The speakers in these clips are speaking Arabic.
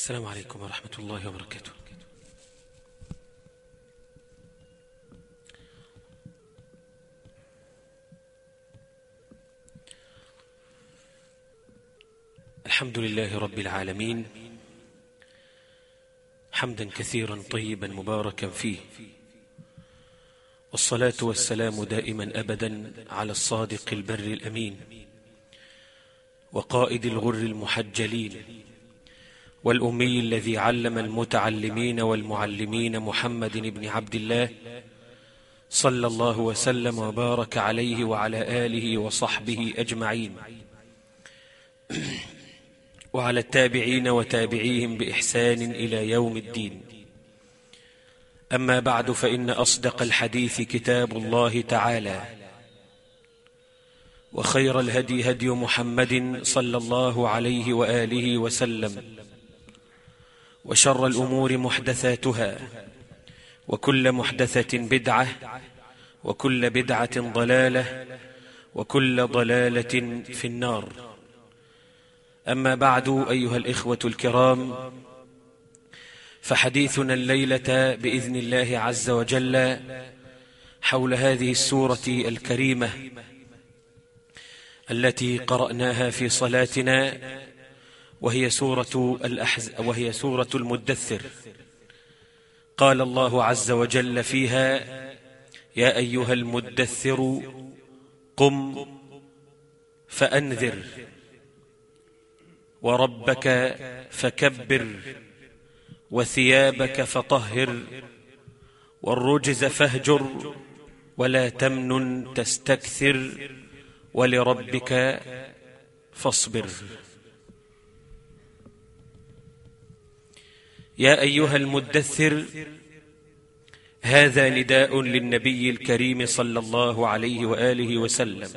السلام عليكم ورحمة الله وبركاته. الحمد لله رب العالمين. حمدا كثيرا طيبا مباركا فيه. والصلاة والسلام دائما أبدا على الصادق البر الأمين. وقائد الغر المحجلين. والأمي الذي علم المتعلمين والمعلمين محمد بن عبد الله صلى الله وسلم وبارك عليه وعلى آله وصحبه أجمعين. وعلى التابعين وتابعيهم بإحسان إلى يوم الدين. أما بعد فإن أصدق الحديث كتاب الله تعالى. وخير الهدي هدي محمد صلى الله عليه وآله وسلم. وشر الأمور محدثاتها وكل محدثة بدعة وكل بدعة ضلالة وكل ضلالة في النار. أما بعد أيها الإخوة الكرام فحديثنا الليلة بإذن الله عز وجل حول هذه السورة الكريمة التي قرأناها في صلاتنا وهي سورة, الأحز وهي سورة المدثر. قال الله عز وجل فيها يا أيها المدثر قم فأنذر وربك فكبر وثيابك فطهر والرجز فاهجر ولا تمنن تستكثر ولربك فاصبر. يا أيها المدثر هذا نداء للنبي الكريم صلى الله عليه وآله وسلم.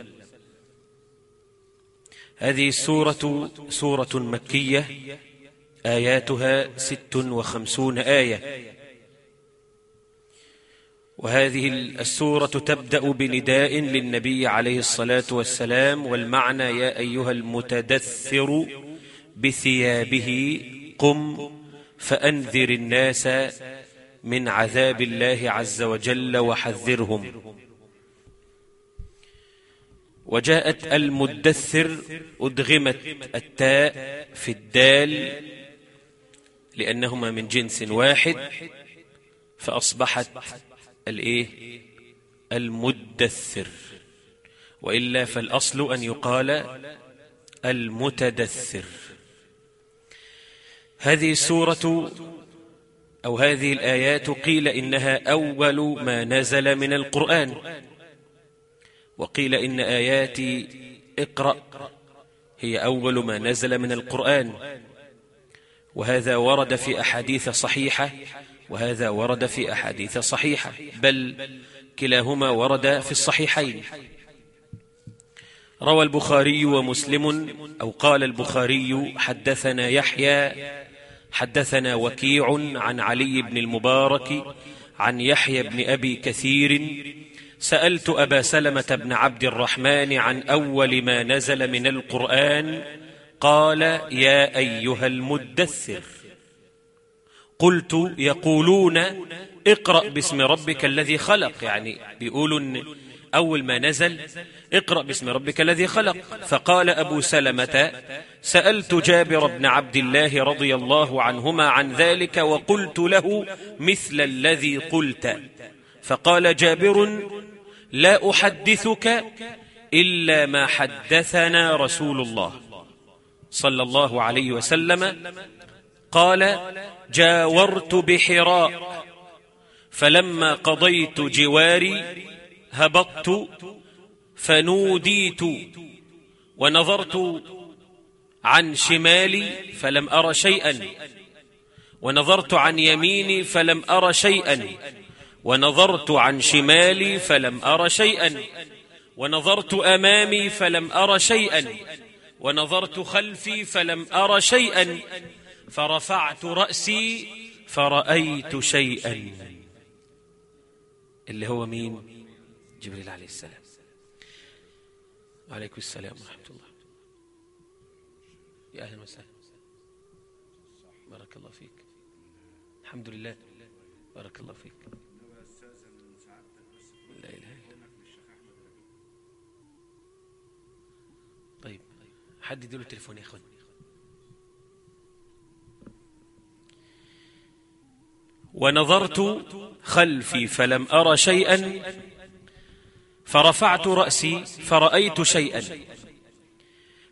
هذه السورة سورة مكية آياتها ست وخمسون آية. وهذه السورة تبدأ بنداء للنبي عليه الصلاة والسلام والمعنى يا أيها المتدثر بثيابه قم فأنذر الناس من عذاب الله عز وجل وحذرهم. وجاءت المدثر أدغمت التاء في الدال لأنهما من جنس واحد فأصبحت الإيه؟ المدثر. وإلا فالأصل أن يقال المتدثر. هذه السورة أو هذه الآيات قيل إنها أول ما نزل من القرآن. وقيل إن آيات اقرأ هي أول ما نزل من القرآن. وهذا ورد في أحاديث صحيحة وهذا ورد في أحاديث صحيحة بل كلاهما ورد في الصحيحين. روى البخاري ومسلم أو قال البخاري حدثنا يحيى حدثنا وكيع عن علي بن المبارك عن يحيى بن أبي كثير سألت أبا سلمة بن عبد الرحمن عن أول ما نزل من القرآن قال يا أيها المدثر قلت يقولون اقرأ باسم ربك الذي خلق يعني بيقولوا أول ما نزل اقرأ باسم ربك الذي خلق. فقال أبو سلمة سألت جابر بن عبد الله رضي الله عنهما عن ذلك وقلت له مثل الذي قلت. فقال جابر لا أحدثك إلا ما حدثنا رسول الله صلى الله عليه وسلم. قال جاورت بحراء فلما قضيت جواري هبطت فنوديت ونظرت عن شمالي فلم أر شيئا ونظرت عن يميني فلم أر شيئا ونظرت عن شمالي فلم أر شيئا ونظرت أمامي فلم أر شيئا ونظرت خلفي فلم أر شيئا فرفعت رأسي فرأيت شيئا اللي هو مين؟ جبريل عليه السلام. وعليكم السلام ورحمة الله. يا أهلا وسهلا. بارك الله فيك. الحمد لله. بارك الله فيك. لا إله إلا طيب حد يديله التليفون يا إخوان. ونظرت خلفي فلم أر شيئا فرفعت رأسي فرأيت شيئا.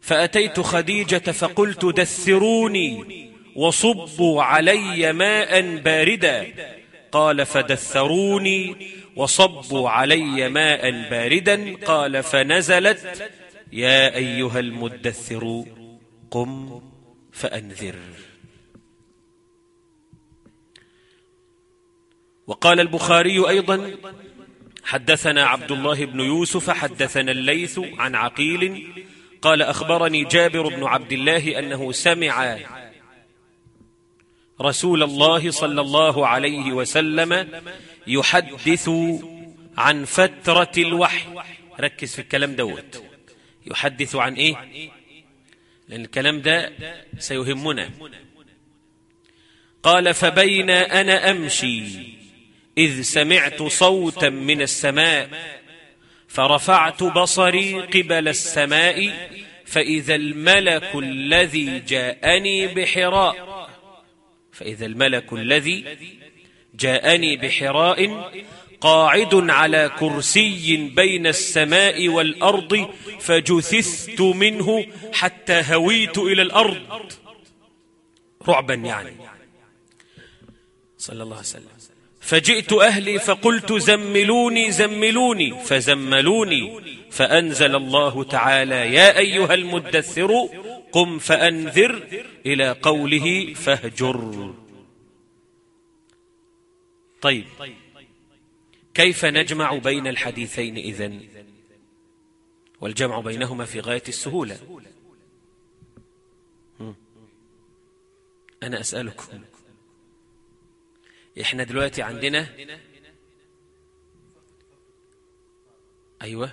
فأتيت خديجة فقلت دثروني وصبوا علي ماء باردا. قال فدثروني وصبوا علي ماء باردا. قال فنزلت يا أيها المدثر قم فأنذر. وقال البخاري أيضا حدثنا عبد الله بن يوسف حدثنا الليث عن عقيل قال أخبرني جابر بن عبد الله أنه سمع رسول الله صلى الله عليه وسلم يحدث عن فترة الوحي. ركز في الكلام دوت. يحدث عن إيه؟ لأن الكلام ده سيهمنا. قال فبين أنا أمشي. إذ سمعت صوتا من السماء فرفعت بصري قبل السماء فإذا الملك الذي جاءني بحراء فإذا الملك الذي جاءني بحراء قاعد على كرسي بين السماء والأرض فجثثت منه حتى هويت إلى الأرض. رعبا يعني. صلى الله عليه وسلم. فجئت أهلي فقلت زملوني زملوني فزملوني فأنزل الله تعالى يا أيها المدثر قم فأنذر إلى قوله فاهجر. طيب كيف نجمع بين الحديثين إذن؟ والجمع بينهما في غاية السهولة. أنا أسألكم إحنا دلوقتي عندنا أيوه.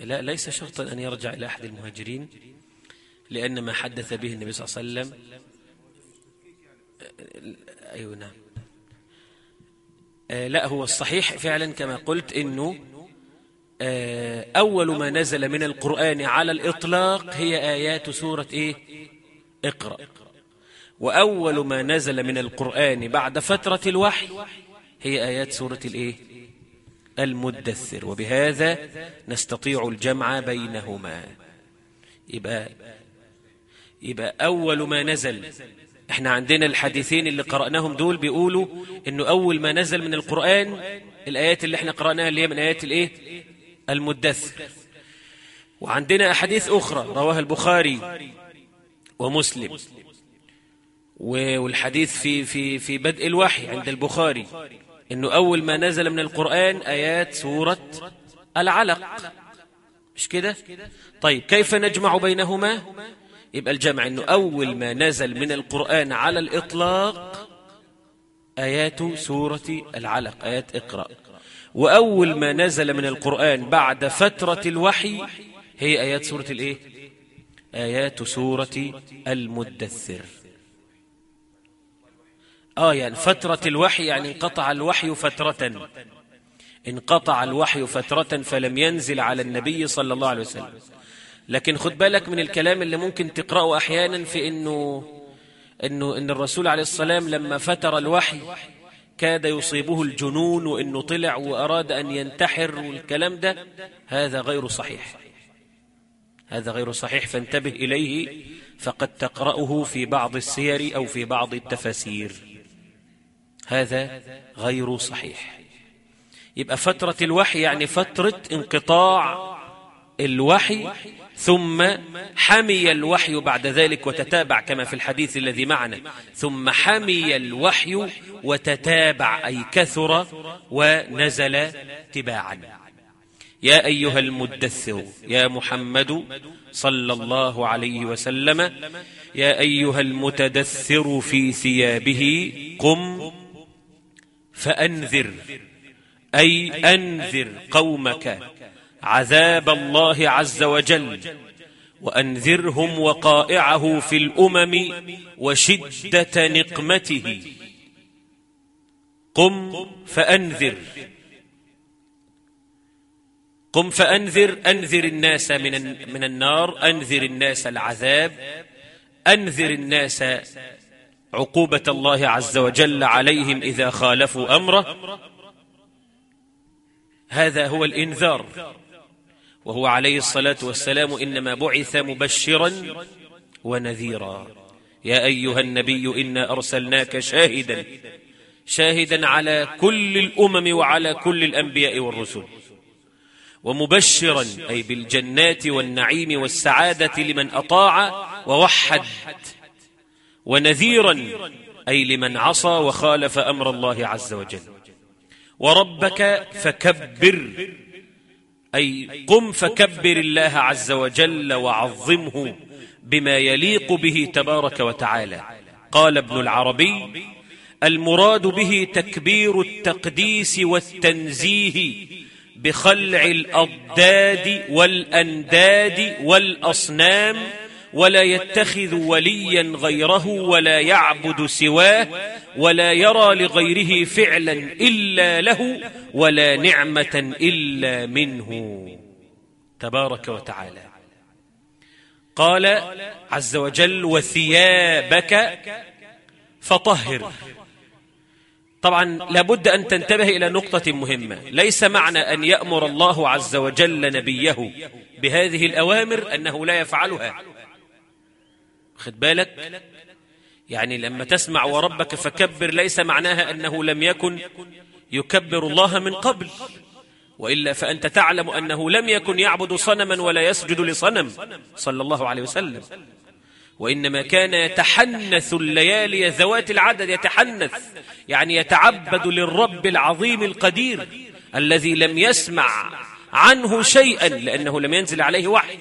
لا ليس شرطا أن يرجع إلى أحد المهاجرين لأن ما حدث به النبي صلى الله عليه وسلم أيوة نعم. آه لا هو الصحيح فعلا كما قلت إنه آه أول ما نزل من القرآن على الإطلاق هي آيات سورة إيه؟ اقرأ. وأول ما نزل من القرآن بعد فترة الوحي هي آيات سورة الإيه؟ المدثر وبهذا نستطيع الجمع بينهما. يبقى يبقى أول ما نزل إحنا عندنا الحديثين اللي قرأناهم دول بيقولوا إنه أول ما نزل من القرآن الآيات اللي إحنا قرأناها اللي هي من آيات الإيه؟ المدثر. وعندنا أحاديث أخرى رواها البخاري ومسلم. والحديث في في في بدء الوحي عند البخاري. إنه أول ما نزل من القرآن آيات سورة العلق. مش كده؟ طيب كيف نجمع بينهما؟ يبقى الجمع إنه أول ما نزل من القرآن على الإطلاق آيات سورة العلق آيات اقرأ. وأول ما نزل من القرآن بعد فترة الوحي هي آيات سورة الإيه؟ آيات سورة المدثر. آه يعني فترة الوحي يعني انقطع الوحي فترة. انقطع الوحي فترة فلم ينزل على النبي صلى الله عليه وسلم. لكن خد بالك من الكلام اللي ممكن تقرأه أحيانا في إنه إنه إن الرسول عليه السلام لما فتر الوحي كاد يصيبه الجنون وإنه طلع وأراد أن ينتحر والكلام ده. هذا غير صحيح. هذا غير صحيح فانتبه إليه فقد تقرأه في بعض السير أو في بعض التفاسير. هذا غير صحيح. يبقى فترة الوحي يعني فترة انقطاع الوحي ثم حمي الوحي بعد ذلك وتتابع كما في الحديث الذي معنا. ثم حمي الوحي وتتابع أي كثر ونزل تباعا. يا أيها المدثر يا محمد صلى الله عليه وسلم يا أيها المتدثر في ثيابه قم فأنذر. أي أنذر قومك عذاب الله عز وجل وأنذرهم وقائعه في الأمم وشدة نقمته. قم فأنذر. قم فأنذر. أنذر الناس من من النار. أنذر الناس العذاب. أنذر الناس عقوبة الله عز وجل عليهم إذا خالفوا أمره هذا هو الإنذار. وهو عليه الصلاة والسلام إنما بعث مبشرا ونذيرا. يا أيها النبي إنا أرسلناك شاهدا شاهدا على كل الأمم وعلى كل الأنبياء والرسل. ومبشرا أي بالجنات والنعيم والسعادة لمن أطاع ووحد. ونذيرا أي لمن عصى وخالف أمر الله عز وجل. وربك فكبر أي قم فكبر الله عز وجل وعظمه بما يليق به تبارك وتعالى. قال ابن العربي المراد به تكبير التقديس والتنزيه بخلع الأضداد والأنداد والأصنام ولا يتخذ وليا غيره ولا يعبد سواه ولا يرى لغيره فعلا إلا له ولا نعمة إلا منه. تبارك وتعالى. قال عز وجل وثيابك فطهر. طبعا لابد أن تنتبه إلى نقطة مهمة. ليس معنى أن يأمر الله عز وجل نبيه بهذه الأوامر أنه لا يفعلها. خد بالك؟ يعني لما تسمع وربك فكبر ليس معناها أنه لم يكن يكبر الله من قبل وإلا فأنت تعلم أنه لم يكن يعبد صنما ولا يسجد لصنم صلى الله عليه وسلم. وإنما كان يتحنث الليالي ذوات العدد يتحنث يعني يتعبد للرب العظيم القدير الذي لم يسمع عنه شيئا لأنه لم ينزل عليه وحي.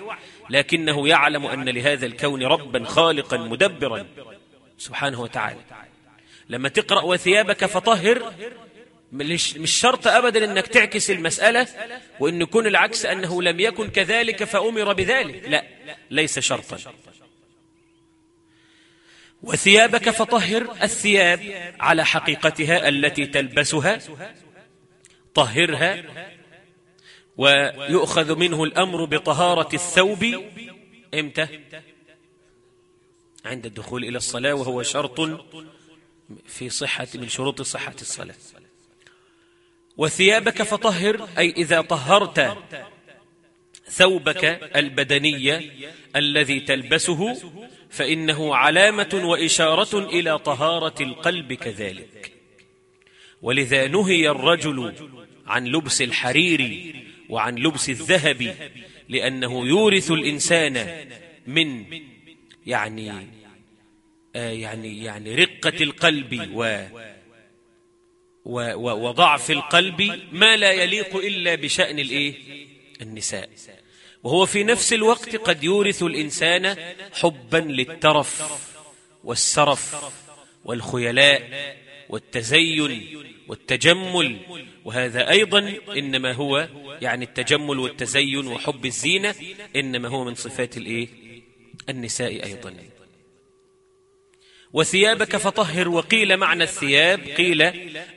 لكنه يعلم أن لهذا الكون ربا خالقا مدبرا. سبحانه وتعالى. لما تقرأ وثيابك فطهر مش شرط أبدا أنك تعكس المسألة وأن يكون العكس أنه لم يكن كذلك فأمر بذلك. لا ليس شرطا. وثيابك فطهر الثياب على حقيقتها التي تلبسها طهرها ويؤخذ منه الأمر بطهارة الثوب. إمتى؟ عند الدخول إلى الصلاة وهو شرط في صحة من شروط صحة الصلاة. وثيابك فطهر أي إذا طهرت ثوبك البدني الذي تلبسه فإنه علامة وإشارة إلى طهارة القلب كذلك. ولذا نهي الرجل عن لبس الحرير وعن لبس الذهب لأنه يورث الإنسان من يعني آه يعني يعني رقة القلب و وضعف القلب ما لا يليق إلا بشأن الإيه؟ النساء وهو في نفس الوقت قد يورث الإنسان حبا للترف والسرف والخيلاء والتزين والتجمل. وهذا أيضا إنما هو يعني التجمل والتزين وحب الزينة إنما هو من صفات الإيه؟ النساء أيضا. وثيابك فطهر وقيل معنى الثياب قيل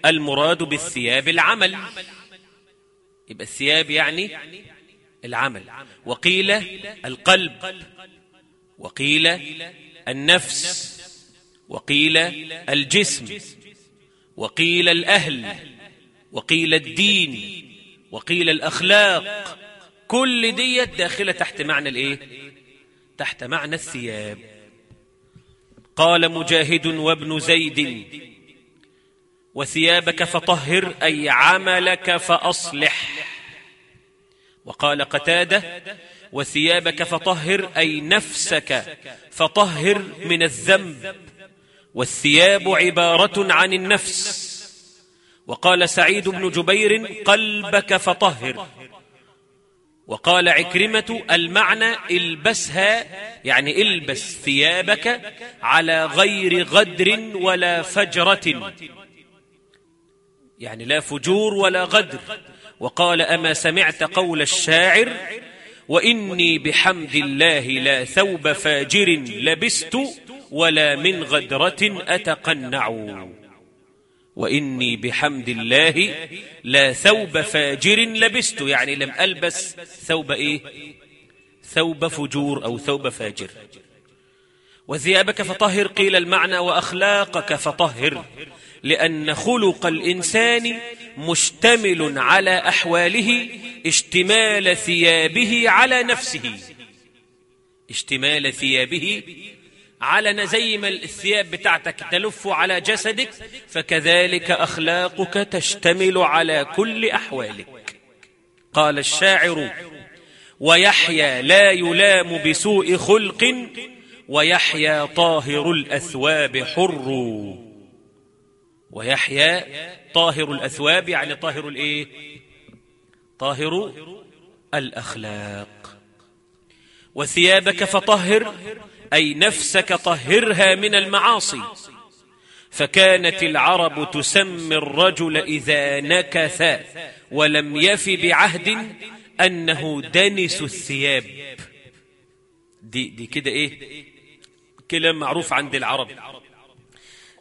المراد بالثياب العمل. يبقى الثياب يعني العمل. وقيل القلب وقيل النفس وقيل الجسم. وقيل الأهل وقيل الدين وقيل الأخلاق كل ديت داخلة تحت معنى الإيه؟ تحت معنى الثياب. قال مجاهد وابن زيد وثيابك فطهر أي عملك فأصلح. وقال قتادة وثيابك فطهر أي نفسك فطهر من الذنب. والثياب عبارة عن النفس. وقال سعيد بن جبير قلبك فطهر. وقال عكرمة المعنى البسها يعني البس ثيابك على غير غدر ولا فجرة. يعني لا فجور ولا غدر. وقال أما سمعت قول الشاعر وإني بحمد الله لا ثوب فاجر لبست ولا من غدرة أتقنع. وإني بحمد الله لا ثوب فاجر لبست. يعني لم ألبس ثوب إيه؟ ثوب فجور أو ثوب فاجر. وثيابك فطهر قيل المعنى وأخلاقك فطهر. لأن خلق الإنسان مشتمل على أحواله اشتمال ثيابه على نفسه. اشتمال ثيابه على زي ما الثياب بتاعتك تلف على جسدك فكذلك أخلاقك تشتمل على كل أحوالك. قال الشاعر ويحيى لا يلام بسوء خلق ويحيى طاهر الأثواب حر. ويحيى طاهر الأثواب يعني طاهر الإيه؟ طاهر الأخلاق. وثيابك فطهر أي نفسك طهرها من المعاصي. فكانت العرب تسمي الرجل إذا نكث ولم يف بعهد أنه دنس الثياب. دي, دي كده إيه؟ كلام معروف عند العرب.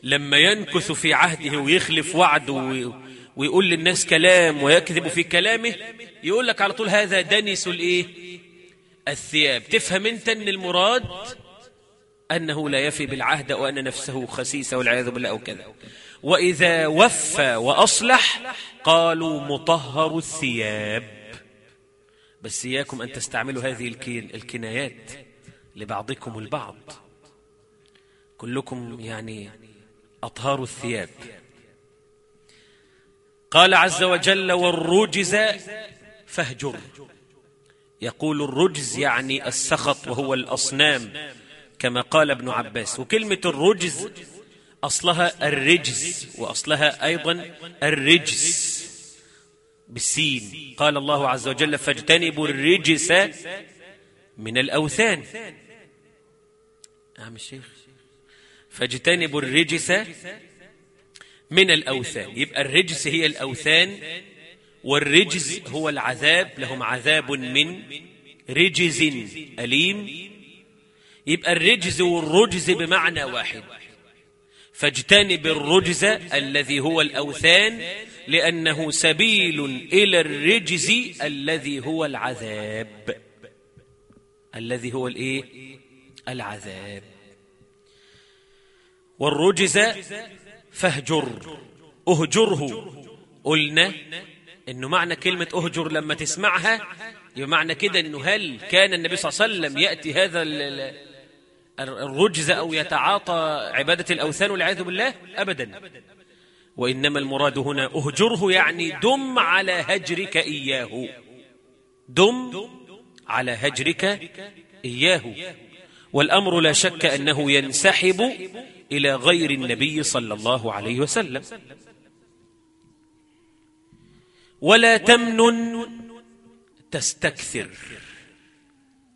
لما ينكث في عهده ويخلف وعده ويقول للناس كلام ويكذب في كلامه يقول لك على طول هذا دنس الإيه؟ الثياب. تفهم انت ان المراد انه لا يفي بالعهد وان نفسه خسيسه والعياذ بالله أو كذا. وإذا وفى وأصلح قالوا مطهر الثياب. بس إياكم أن تستعملوا هذه الكنايات لبعضكم البعض. كلكم يعني أطهار الثياب. قال عز وجل والرجز فاهجر. يقول الرجز يعني السخط وهو الأصنام كما قال ابن عباس. وكلمة الرجز أصلها الرجز وأصلها أيضا الرجس بالسين. قال الله عز وجل فاجتنبوا الرجس من الأوثان. نعم الشيخ فاجتنبوا الرجس من الأوثان. يبقى الرجس هي الأوثان والرجز هو العذاب لهم عذاب من رجز أليم. يبقى الرجز والرجز بمعنى واحد. فاجتنب الرجز الذي هو الأوثان لأنه سبيل إلى الرجز الذي هو العذاب. الذي هو الإيه؟ العذاب. والرجز فاهجر اهجره قلنا إنه معنى كلمة أهجر لما تسمعها يبقى معنى كده إنه هل كان النبي صلى الله عليه وسلم يأتي هذا الرجز أو يتعاطى عبادة الأوثان والعياذ بالله؟ ابدا. وإنما المراد هنا أهجره يعني دم على هجرك إياه. دم على هجرك إياه. والأمر لا شك أنه ينسحب إلى غير النبي صلى الله عليه وسلم. ولا تمنن تستكثر.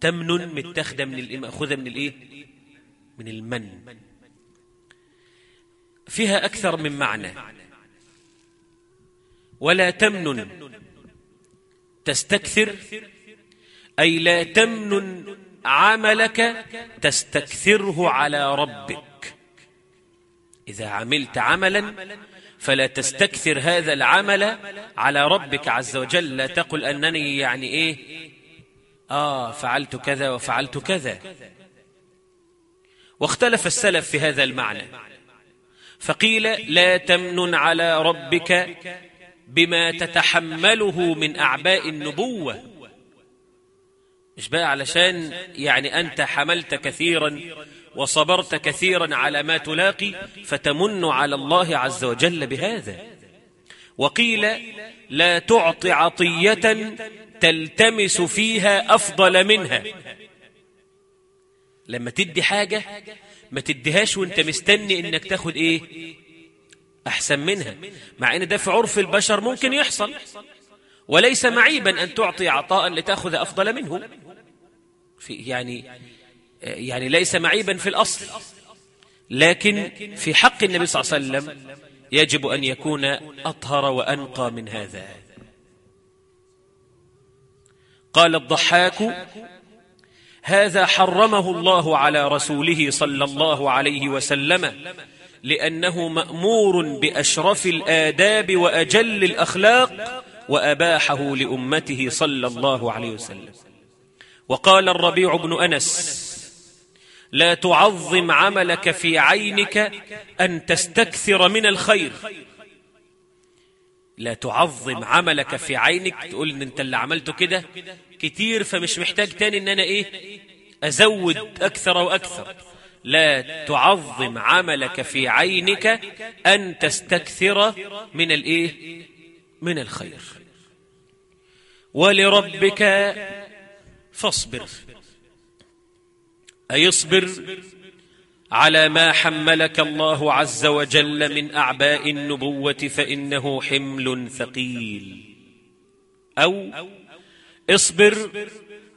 تمنن متخذة من الإيه مأخوذة من الإيه؟ من المن. فيها أكثر من معنى. ولا تمنن تستكثر أي لا تمنن عملك تستكثره على ربك. إذا عملت عملا فلا تستكثر هذا العمل على ربك عز وجل. لا تقل أنني يعني إيه؟ آه فعلت كذا وفعلت كذا. واختلف السلف في هذا المعنى. فقيل لا تمنن على ربك بما تتحمله من أعباء النبوة. مش بقى؟ علشان يعني أنت حملت كثيرا وصبرت كثيرا على ما تلاقي فتمن على الله عز وجل بهذا. وقيل لا تعطي عطية تلتمس فيها أفضل منها. لما تدي حاجة ما تديهاش وانت مستني إنك تاخد إيه؟ أحسن منها. مع إن ده في عرف البشر ممكن يحصل. وليس معيبا أن تعطي عطاء لتأخذ أفضل منه. في يعني يعني ليس معيبا في الأصل. لكن في حق النبي صلى الله عليه وسلم يجب أن يكون أطهر وأنقى من هذا. قال الضحاك هذا حرمه الله على رسوله صلى الله عليه وسلم لأنه مأمور بأشرف الآداب وأجل الأخلاق وأباحه لأمته صلى الله عليه وسلم. وقال الربيع بن أنس لا تعظم عملك في عينك أن تستكثر من الخير. لا تعظم عملك في عينك. تقول إن أنت اللي عملته كده كتير فمش محتاج تاني إن أنا إيه؟ أزود أكثر وأكثر لا تعظم عملك في عينك أن تستكثر من الإيه؟ من الخير. ولربك فاصبر. أي اصبر على ما حملك الله عز وجل من أعباء النبوة فإنه حمل ثقيل. أو اصبر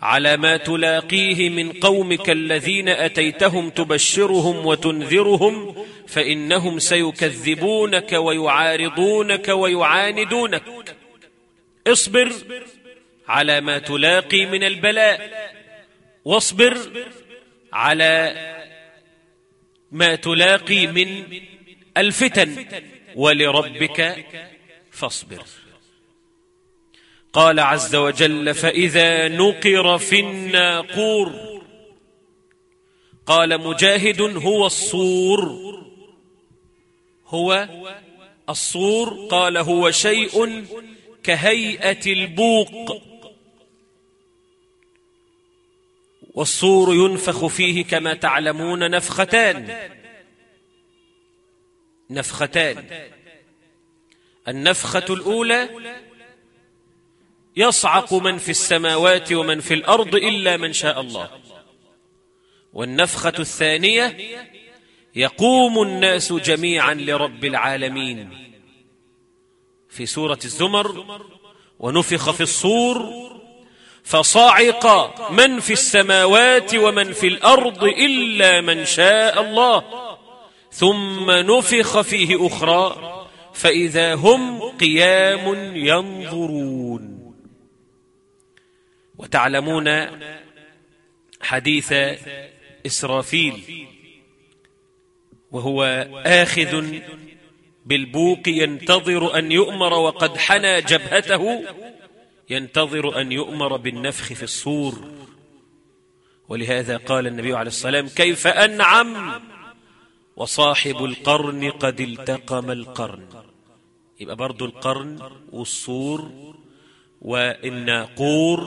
على ما تلاقيه من قومك الذين أتيتهم تبشرهم وتنذرهم فإنهم سيكذبونك ويعارضونك ويعاندونك. اصبر على ما تلاقي من البلاء واصبر على ما تلاقي من الفتن ولربك فاصبر. قال عز وجل فإذا نقر في الناقور قال مجاهد هو الصور. هو الصور؟ قال هو شيء كهيئة البوق. والصور ينفخ فيه كما تعلمون نفختان. نفختان. النفخة الأولى يصعق من في السماوات ومن في الأرض إلا من شاء الله. والنفخة الثانية يقوم الناس جميعا لرب العالمين. في سورة الزمر ونفخ في الصور فصعق من في السماوات ومن في الأرض إلا من شاء الله. ثم نفخ فيه أخرى فإذا هم قيام ينظرون. وتعلمون حديث إسرافيل وهو آخذ بالبوق ينتظر أن يؤمر وقد حنى جبهته. ينتظر أن يؤمر بالنفخ في الصور. ولهذا قال النبي عليه السلام كيف أنعم؟ وصاحب القرن قد التقم القرن. يبقى برضو القرن والصور والناقور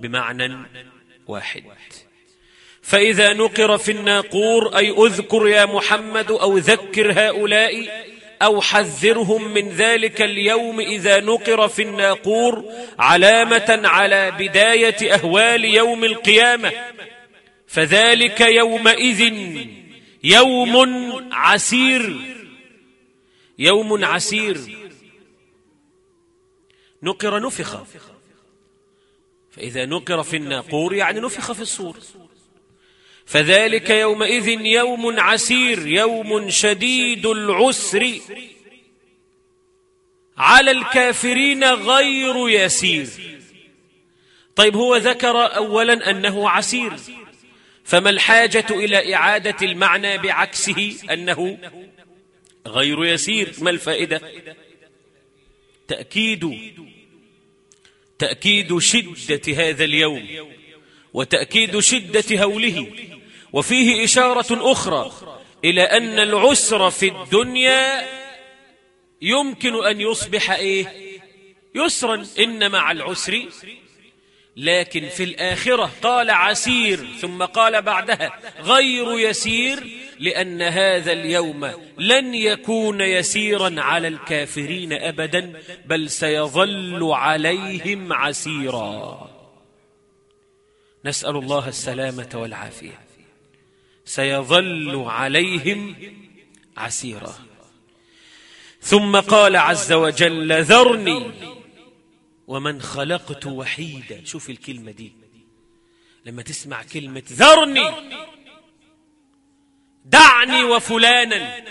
بمعنى واحد. فإذا نقر في الناقور أي أذكر يا محمد أو ذكر هؤلاء أو حذرهم من ذلك اليوم إذا نقر في الناقور علامة على بداية أهوال يوم القيامة. فذلك يومئذ يوم عسير. يوم عسير. نقر نفخ. فإذا نقر في الناقور يعني نفخ في الصور. فذلك يومئذ يوم عسير يوم شديد العسر. على الكافرين غير يسير. طيب هو ذكر أولا أنه عسير. فما الحاجة إلى إعادة المعنى بعكسه أنه غير يسير؟ ما الفائدة؟ تأكيد تأكيد شدة هذا اليوم وتأكيد شدة هوله. وفيه إشارة أخرى إلى أن العسر في الدنيا يمكن أن يصبح إيه؟ يسرا إن مع العسر. لكن في الآخرة قال عسير ثم قال بعدها غير يسير لأن هذا اليوم لن يكون يسيرا على الكافرين أبدا بل سيظل عليهم عسيرا. نسأل الله السلامة والعافية. سيظل عليهم عسيرا. ثم قال عز وجل ذرني ومن خلقت وحيدا. شوف الكلمة دي. لما تسمع كلمة ذرني دعني وفلانا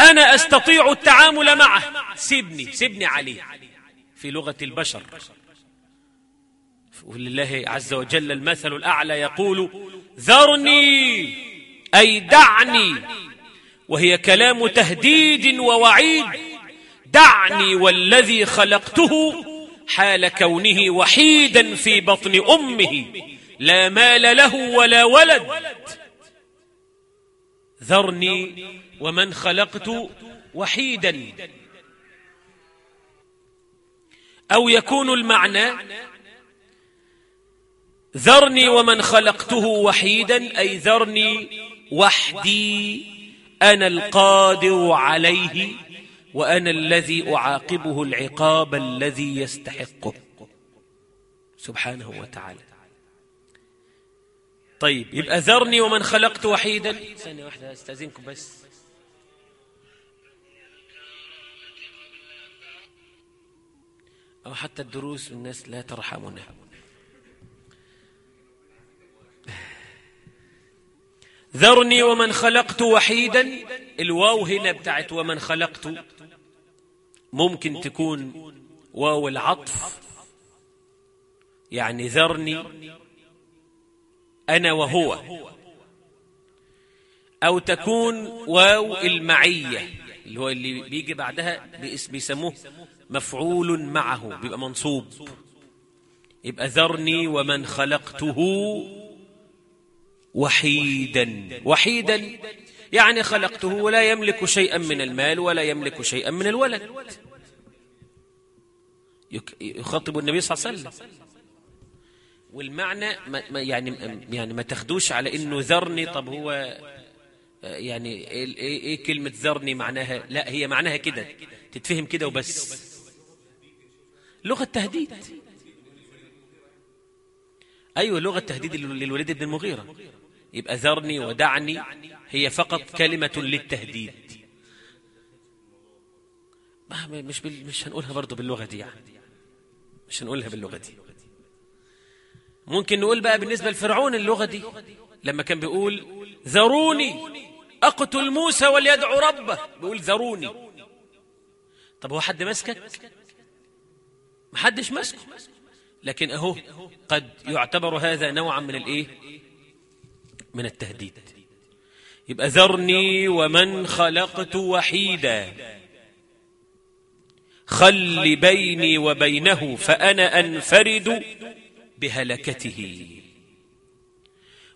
أنا أستطيع التعامل معه. سيبني سيبني عليه. في لغة البشر ولله عز وجل المثل الأعلى يقول ذرني أي دعني وهي كلام تهديد ووعيد. دعني والذي خلقته حال كونه وحيدا في بطن أمه. لا مال له ولا ولد. ذرني ومن خلقت وحيدا. أو يكون المعنى ذرني ومن خلقته وحيدا أي ذرني وحدي أنا القادر عليه وأنا الذي أعاقبه العقاب الذي يستحقه. سبحانه وتعالى. طيب يبقى ذرني ومن خلقت وحيدا. ثانية واحدة أستأذنكم بس. أو حتى الدروس الناس لا ترحمنا ذرني ومن خلقت وحيدا. الواو هنا بتاعت ومن خلقت ممكن تكون واو العطف. يعني ذرني أنا وهو. أو تكون واو المعية اللي هو اللي بيجي بعدها بيسموه مفعول معه بيبقى منصوب. يبقى ذرني ومن خلقته وحيدا. وحيدا يعني خلقته ولا يملك شيئا من المال ولا يملك شيئا من الولد. يخاطب النبي صلى الله عليه وسلم. والمعنى ما يعني يعني ما تاخدوش على إنه ذرني. طب هو يعني إيه, إيه كلمة ذرني معناها؟ لا هي معناها كده تتفهم كده وبس. لغة تهديد. أيوه لغة تهديد للوليد بن المغيرة. يبقى ذرني ودعني هي فقط كلمة للتهديد. مش مش هنقولها برضه باللغة دي يعني. مش هنقولها باللغة دي. ممكن نقول بقى بالنسبة لفرعون اللغة دي لما كان بيقول ذروني أقتل موسى وليدعو ربه. بيقول ذروني. طب هو حد مسكك؟ محدش مسكه. لكن أهو قد يعتبر هذا نوعا من الإيه؟ من التهديد. يبقى ذرني ومن خلقت وحيدا. خل بيني وبينه فأنا أنفرد بهلكته.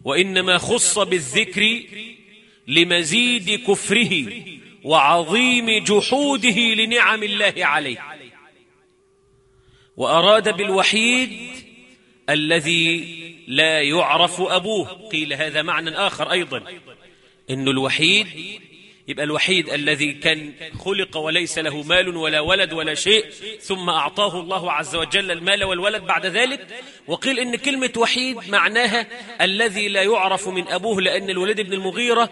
وإنما خص بالذكر لمزيد كفره وعظيم جحوده لنعم الله عليه. وأراد بالوحيد الذي لا يعرف أبوه. قيل هذا معنى آخر أيضا. إن الوحيد يبقى الوحيد الذي كان خلق وليس له مال ولا ولد ولا شيء ثم أعطاه الله عز وجل المال والولد بعد ذلك. وقيل إن كلمة وحيد معناها الذي لا يعرف من أبوه لأن الوليد بن المغيرة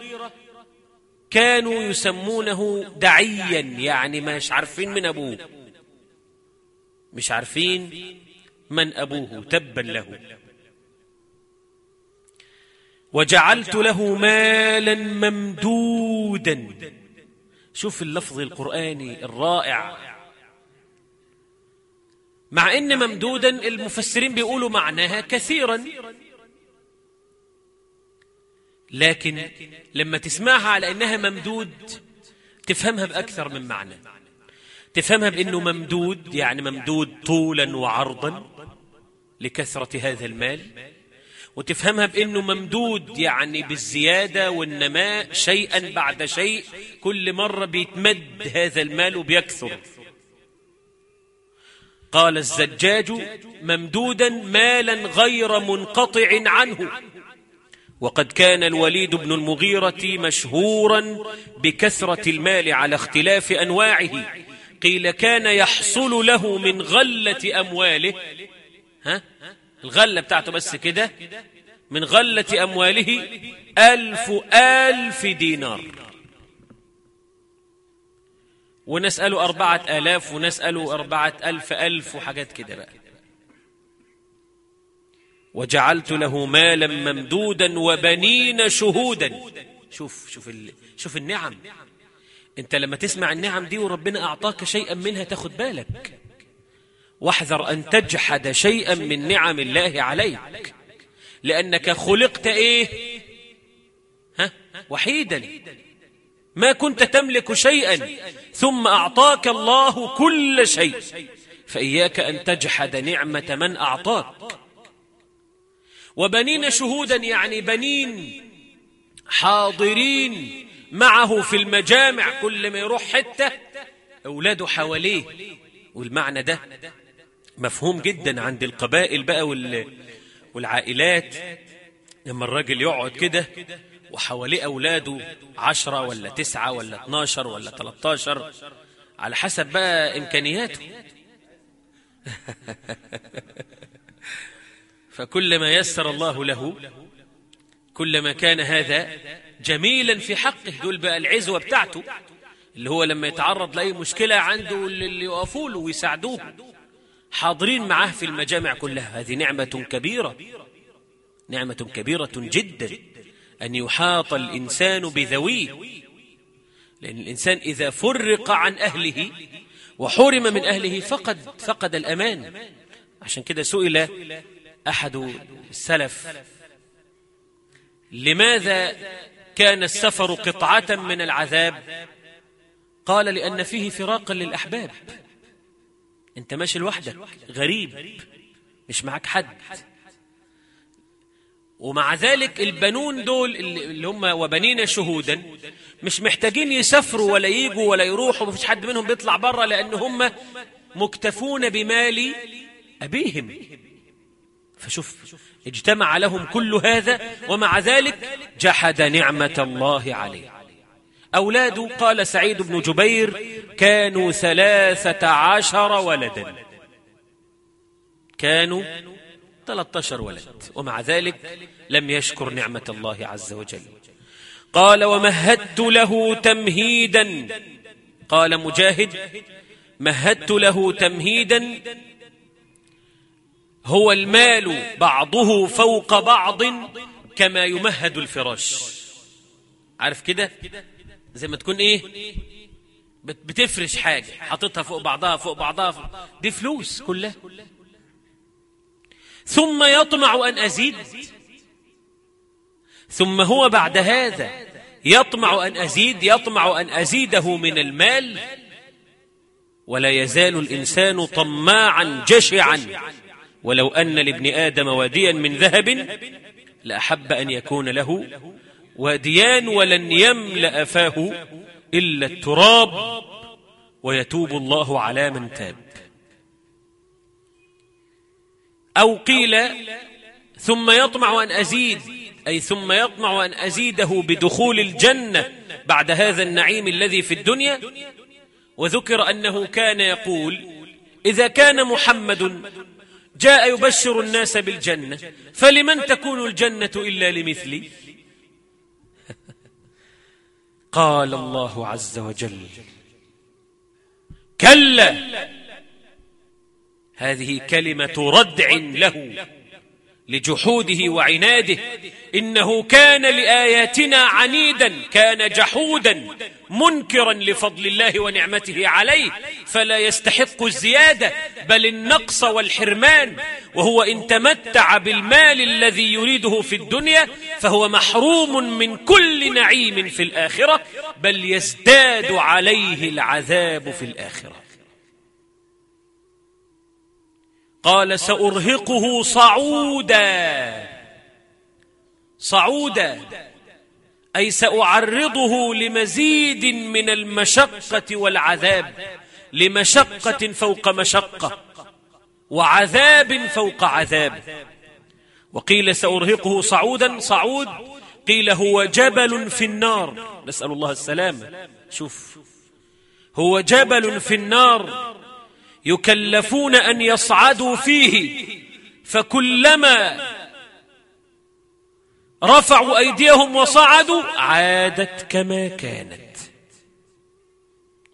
كانوا يسمونه دعيا يعني مش عارفين من أبوه. مش عارفين من أبوه تبا له. وجعلت له مالا ممدودا. شوف اللفظ القرآني الرائع. مع إن ممدودا المفسرين بيقولوا معناها كثيرا. لكن لما تسمعها على إنها ممدود تفهمها بأكثر من معنى. تفهمها بأنه ممدود يعني ممدود طولا وعرضا لكثرة هذا المال. وتفهمها بأنه ممدود يعني بالزيادة والنماء شيئا بعد شيء كل مرة بيتمد هذا المال وبيكثر. قال الزجاج ممدودا مالا غير منقطع عنه. وقد كان الوليد بن المغيرة مشهورا بكثرة المال على اختلاف أنواعه. قيل كان يحصل له من غلة أمواله. ها؟ الغلة بتاعته بس كده من غلة أمواله ألف ألف دينار. ونسأله أربعة آلاف ونسأله أربعة ألف ألف وحاجات كده بقى. وجعلت له مالا ممدودا وبنين شهودا. شوف شوف ال... شوف النعم. انت لما تسمع النعم دي وربنا أعطاك شيئا منها تاخد بالك. واحذر أن تجحد شيئا من نعم الله عليك. لأنك خلقت إيه؟ ها؟ وحيدا. ما كنت تملك شيئا ثم أعطاك الله كل شيء. فإياك أن تجحد نعمة من أعطاك. وبنين شهودا يعني بنين حاضرين معه في المجامع كل ما يروح حتة أولاده حواليه. والمعنى ده مفهوم جدا عند القبائل بقى وال... والعائلات. لما الراجل يقعد كده وحواليه أولاده عشرة ولا تسعة ولا اتناشر ولا تلاتاشر على حسب بقى إمكانياته. فكلما يسر الله له كلما كان هذا جميلا في حقه. دول بقى العزوة بتاعته اللي هو لما يتعرض لأي مشكلة عنده اللي يقفوا له ويساعدوه. حاضرين معه في المجامع كلها. هذه نعمة كبيرة. نعمة كبيرة جدا. أن يحاط الإنسان بذويه لأن الإنسان إذا فرق عن أهله وحرم من أهله فقد فقد الأمان. عشان كده سئل أحد السلف لماذا كان السفر قطعة من العذاب؟ قال لأن فيه فراقا للأحباب. أنت ماشي لوحدك غريب مش معك حد. ومع ذلك البنون دول اللي هم وبنين شهودا مش محتاجين يسافروا ولا يجوا ولا يروحوا مفيش حد منهم بيطلع بره لأن هم مكتفون بمال أبيهم. فشوف اجتمع لهم كل هذا ومع ذلك جحد نعمة الله عليه. أولاده قال سعيد بن جبير كانوا ثلاثة عشر ولدا. كانوا 13 ولد. ومع ذلك لم يشكر نعمة الله عز وجل. قال ومهدت له تمهيدا. قال مجاهد مهدت له تمهيدا. هو المال بعضه فوق بعض كما يمهد الفراش. عارف كده؟ زي ما تكون إيه؟ بتفرش حاجة حاططها فوق بعضها فوق بعضها فوق. دي فلوس كلها. ثم يطمع أن أزيد. ثم هو بعد هذا يطمع أن أزيد يطمع أن أزيده من المال. ولا يزال الإنسان طماعا جشعا. ولو أن لابن آدم واديا من ذهب لأحب أن يكون له واديان ولن يملأ فاه إلا التراب ويتوب الله على من تاب. أو قيل ثم يطمع أن أزيد أي ثم يطمع أن أزيده بدخول الجنة بعد هذا النعيم الذي في الدنيا وذكر أنه كان يقول إذا كان محمد جاء يبشر الناس بالجنة فلمن تكون الجنة إلا لمثلي؟ قال الله عز وجل كلا. هذه كلمة ردع له. لجحوده وعناده. إنه كان لآياتنا عنيدا كان جحودا منكرا لفضل الله ونعمته عليه. فلا يستحق الزيادة بل النقص والحرمان. وهو إن تمتع بالمال الذي يريده في الدنيا فهو محروم من كل نعيم في الآخرة بل يزداد عليه العذاب في الآخرة. قال سأرهقه صعودا. صعودا. أي سأعرضه لمزيد من المشقة والعذاب. لمشقة فوق مشقة وعذاب فوق عذاب. وقيل سأرهقه صعودا صعود. قيل هو جبل في النار. نسأل الله السلامة. شوف. هو جبل في النار. يكلفون أن يصعدوا فيه فكلما رفعوا أيديهم وصعدوا عادت كما كانت.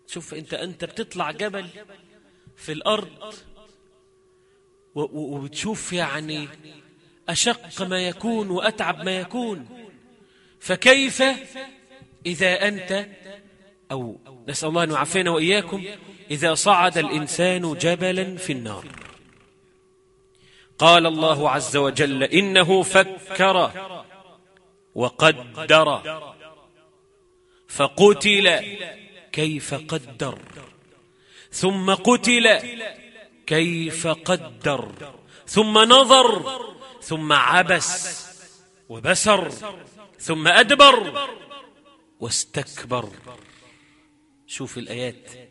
شوف أنت أنت بتطلع جبل في الأرض وبتشوف يعني أشق ما يكون وأتعب ما يكون فكيف إذا أنت أو نسأل الله أن يعافينا وإياكم إذا صعد الإنسان جبلا في النار. قال الله عز وجل إنه فكر وقدر فقتل كيف قدر ثم قتل كيف قدر ثم نظر ثم عبس وبسر ثم أدبر واستكبر. شوف الآيات.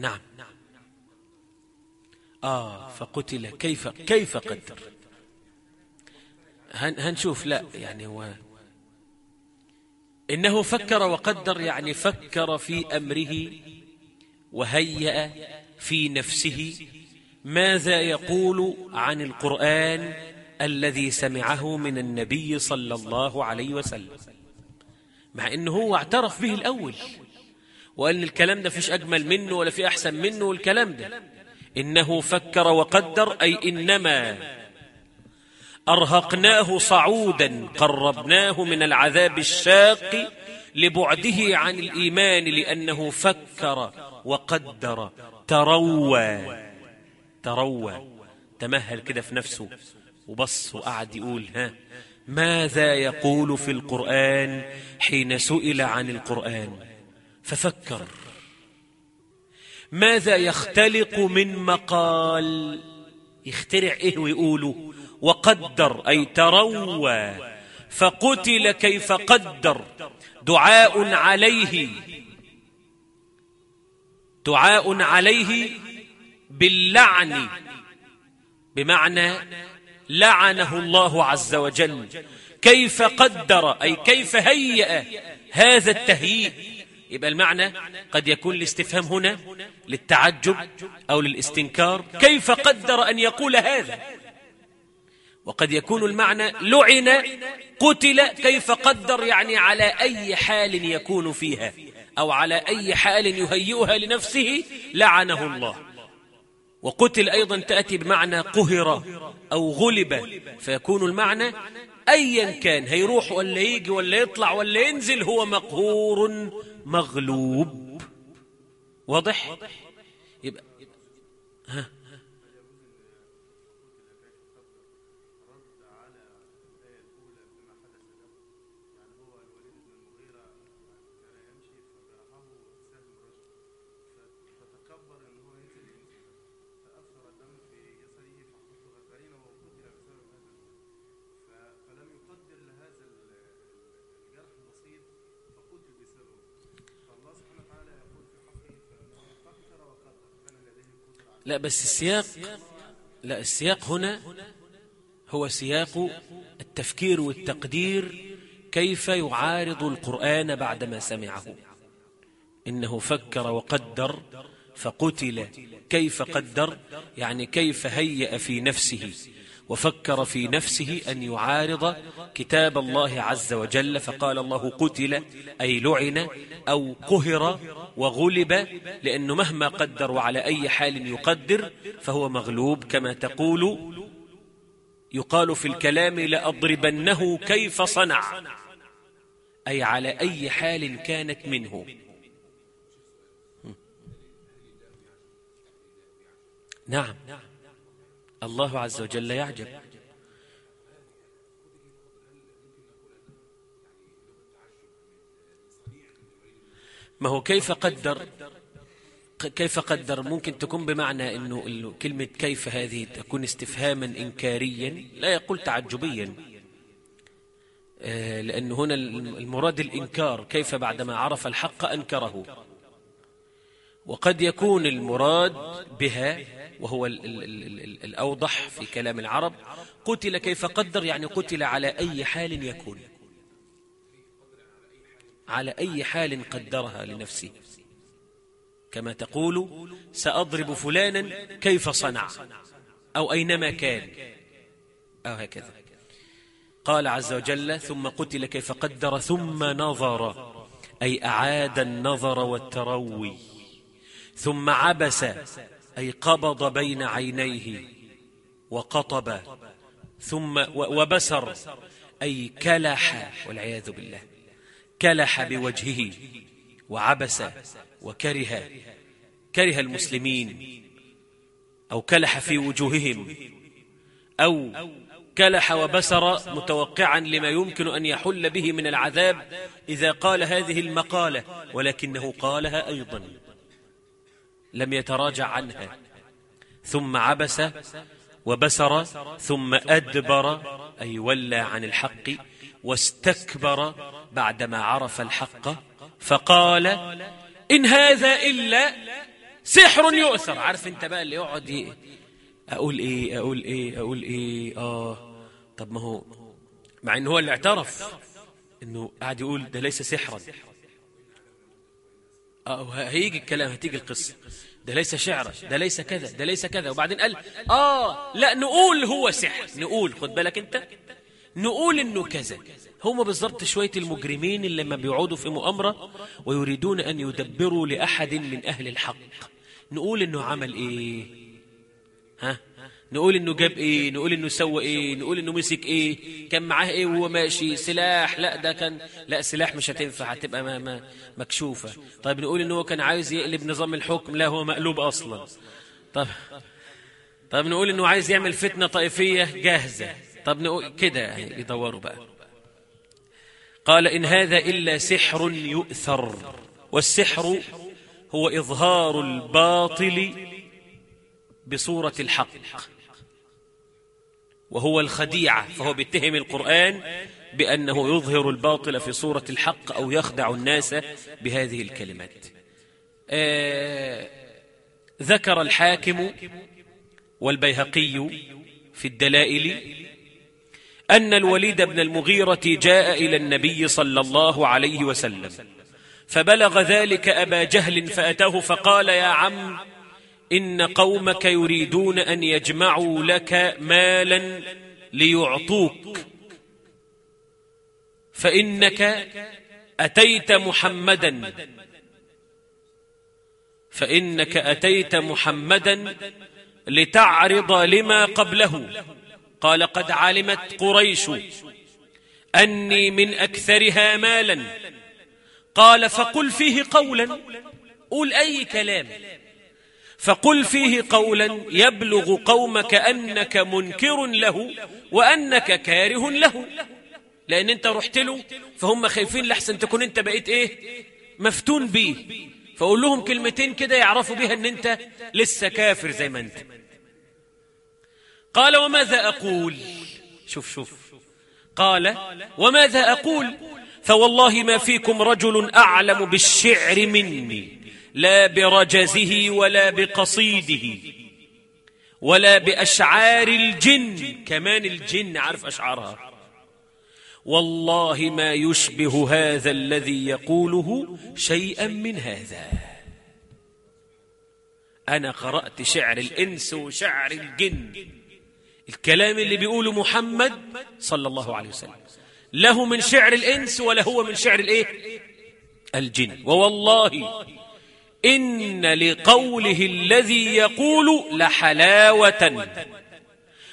نعم. آه فقتل كيف كيف قدر؟ هنشوف لا يعني هو إنه فكر وقدر يعني فكر في أمره وهيأ في نفسه ماذا يقول عن القرآن الذي سمعه من النبي صلى الله عليه وسلم مع أنه هو اعترف به الأول. وقال الكلام ده فيش أجمل منه ولا في أحسن منه والكلام ده. إنه فكر وقدر أي إنما أرهقناه صعودا قربناه من العذاب الشاق لبعده عن الإيمان لأنه فكر وقدر. تروى تروى. تمهل كده في نفسه وبص وقعد يقول ها ماذا يقول في القرآن حين سئل عن القرآن؟ ففكر. ماذا يختلق من مقال؟ يخترع إيه ويقوله؟ وقدر أي تروى. فقتل كيف قدر. دعاء عليه. دعاء عليه باللعن. بمعنى لعنه الله عز وجل. كيف قدر أي كيف هيأ هذا التهيئ؟ يبقى المعنى قد يكون الاستفهام هنا للتعجب أو للاستنكار. كيف قدر أن يقول هذا؟ وقد يكون المعنى لعن قتل. كيف قدر يعني على أي حال يكون فيها؟ أو على أي حال يهيئها لنفسه؟ لعنه الله. وقتل أيضا تأتي بمعنى قهر أو غلب. فيكون المعنى أيا كان هيروح ولا يجي ولا يطلع ولا ينزل هو مقهور. مغلوب. واضح؟ يبقى ها. لا بس السياق لا السياق هنا هو سياق التفكير والتقدير كيف يعارض القرآن بعدما سمعه. إنه فكر وقدر فقتل. كيف قدر؟ يعني كيف هيأ في نفسه. وفكر في نفسه أن يعارض كتاب الله عز وجل فقال الله قتل أي لعن أو قهر وغلب لأنه مهما قدر وعلى أي حال يقدر فهو مغلوب كما تقول. يقال في الكلام لأضربنه كيف صنع أي على أي حال كانت منه. نعم. الله عز وجل يعجب. ما هو كيف قدر؟ كيف قدر؟ ممكن تكون بمعنى إنه كلمة كيف هذه تكون استفهاما إنكاريا لا يقول تعجبيا. آه، لأن هنا المراد الإنكار كيف بعدما عرف الحق أنكره. وقد يكون المراد بها وهو ال ال ال الأوضح في كلام العرب قتل كيف قدر يعني قتل على أي حال يكون. على أي حال قدرها لنفسه. كما تقول سأضرب فلانا كيف صنع أو أينما كان أو هكذا. قال عز وجل ثم قتل كيف قدر ثم نظر أي أعاد النظر والتروي. ثم عبس أي قبض بين عينيه وقطب ثم وبسر أي كلح والعياذ بالله. كلح بوجهه وعبس وكره كره المسلمين أو كلح في وجوههم أو كلح وبسر متوقعا لما يمكن أن يحل به من العذاب إذا قال هذه المقالة ولكنه قالها أيضا لم يتراجع عنها. ثم عبس وبسر ثم أدبر أي ولى عن الحق. واستكبر بعدما عرف الحق فقال إن هذا إلا سحر يؤثر. عارف أنت بقى اللي يقعد أقول إيه أقول إيه أقول إيه آه طب ما هو مع ان هو اللي اعترف إنه قاعد يقول ده ليس سحرا. آه هيجي الكلام هتيجي القصة. ده ليس شعرا ده ليس كذا ده ليس كذا. وبعدين قال آه لا نقول هو سحر نقول خد بالك أنت. نقول إنه كذا. هم بالضبط شوية المجرمين اللي لما بيقعدوا في مؤامرة ويريدون أن يدبروا لأحد من أهل الحق. نقول إنه عمل إيه؟ ها؟ نقول إنه جاب إيه؟ نقول إنه سوى إيه؟ نقول إنه مسك إيه؟ كان معاه إيه وهو ماشي؟ سلاح. لا ده كان لا سلاح مش هتنفع هتبقى ما ما مكشوفة. طيب نقول إنه هو كان عايز يقلب نظام الحكم. لا هو مقلوب أصلا. طب طب نقول إنه عايز يعمل فتنة طائفية؟ جاهزة. طب كده يعني يدوروا بقى. قال إن هذا إلا سحر يؤثر والسحر هو إظهار الباطل بصورة الحق وهو الخديعة فهو بيتهم القرآن بأنه يظهر الباطل في صورة الحق أو يخدع الناس بهذه الكلمات. آه ذكر الحاكم والبيهقي في الدلائل أن الوليد بن المغيرة جاء إلى النبي صلى الله عليه وسلم فبلغ ذلك أبا جهل فأتاه فقال يا عم إن قومك يريدون أن يجمعوا لك مالا ليعطوك فإنك أتيت محمدا فإنك أتيت محمدا لتعرض لما قبله. قال قد علمت قريش أني من أكثرها مالا. قال فقل فيه قولا. قل أي كلام؟ فقل فيه قولا. يبلغ قومك أنك منكر له وأنك كاره له. لأن أنت رحت له فهم خايفين لحسن تكون أنت بقيت إيه؟ مفتون بيه. فقول لهم كلمتين كده يعرفوا بها أن أنت لسه كافر زي ما أنت. قال وماذا أقول؟ شوف شوف. قال وماذا أقول؟ فوالله ما فيكم رجل أعلم بالشعر مني لا برجزه ولا بقصيده ولا بأشعار الجن كمان الجن عارف أشعارها. والله ما يشبه هذا الذي يقوله شيئا من هذا. أنا قرأت شعر الإنس وشعر الجن. الكلام اللي بيقوله محمد صلى الله عليه وسلم. له من شعر الإنس ولا هو من شعر الإيه؟ الجن. ووالله إن لقوله الذي يقول لحلاوة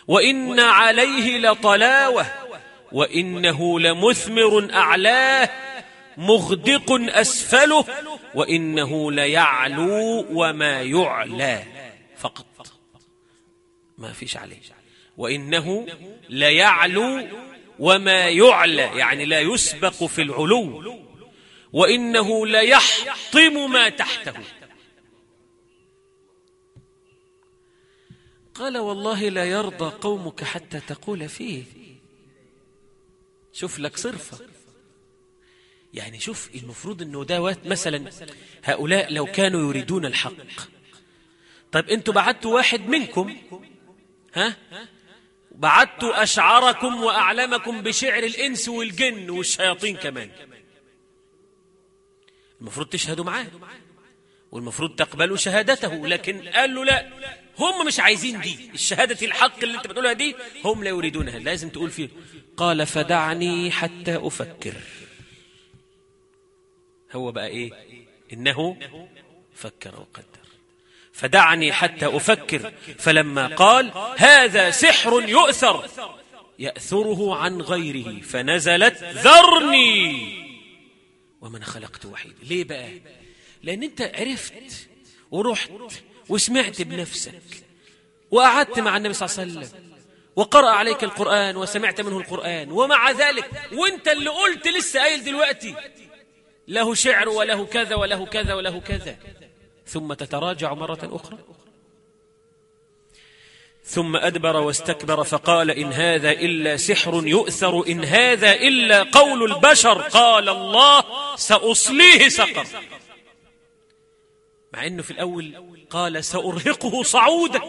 وإن عليه لطلاوة وإنه لمثمر أعلاه مغدق أسفله وإنه ليعلو وما يعلى. فقط ما فيش عليه. وإنه ليعلو وما يعلى يعني لا يسبق في العلو. وإنه ليحطم ما تحته. قال والله لا يرضى قومك حتى تقول فيه. شوف لك صرفة. يعني شوف المفروض إنه ده مثلا هؤلاء لو كانوا يريدون الحق. طيب أنتوا بعتوا واحد منكم ها؟ بعدت أشعركم وأعلمكم بشعر الإنس والجن والشياطين كمان. المفروض تشهدوا معاه. والمفروض تقبلوا شهادته. لكن قال له لا هم مش عايزين دي. الشهادة الحق اللي انت بتقولها دي هم لا يريدونها. لازم تقول فيه قال فدعني حتى أفكر. هو بقى إيه؟ إنه فكر وقدر فدعني حتى أفكر. فلما قال هذا سحر يؤثر يأثره عن غيره فنزلت ذرني. ومن خلقت وحيدا ليه بقى؟ لأن أنت عرفت ورحت وسمعت بنفسك وقعدت مع النبي صلى الله عليه وسلم وقرأ عليك القرآن وسمعت منه القرآن ومع ذلك وأنت اللي قلت لسه قايل دلوقتي له شعر وله كذا وله كذا وله كذا. ثم تتراجع مرة أخرى. ثم أدبر واستكبر فقال إن هذا إلا سحر يؤثر إن هذا إلا قول البشر قال الله سأصليه سقر. مع أنه في الأول قال سأرهقه صعودا.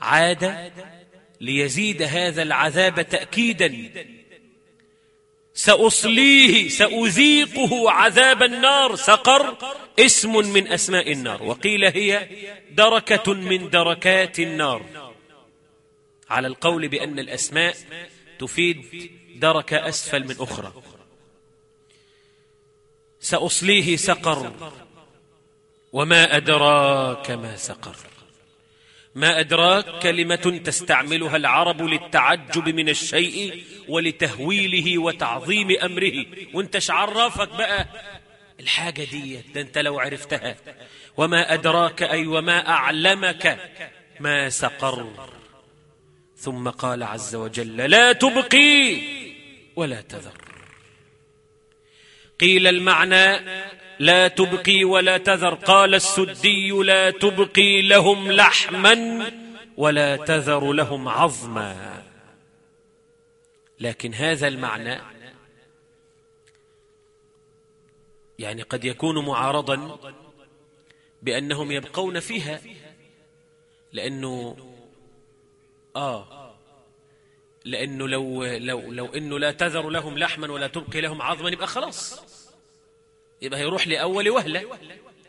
عاد ليزيد هذا العذاب تأكيدا. سأصليه سأذيقه عذاب النار سقر اسم من أسماء النار. وقيل هي دركة من دركات النار. على القول بأن الأسماء تفيد دركة أسفل من أخرى. سأصليه سقر. وما أدراك ما سقر. ما أدراك كلمة تستعملها العرب للتعجب من الشيء ولتهويله وتعظيم أمره. وانت عرفك بقى. الحاجة دي ده انت لو عرفتها. وما أدراك أي وما أعلمك ما سقر. ثم قال عز وجل لا تبقي ولا تذر. قيل المعنى لا تبقي ولا تذر. قال السدي لا تبقي لهم لحما ولا تذر لهم عظما. لكن هذا المعنى يعني قد يكون معارضا بأنهم يبقون فيها لأنه آه لأنه لو, لو, لو إنه لا تذر لهم لحما ولا تبقي لهم عظما يبقى خلاص. يبقى هيروح لأول وهلة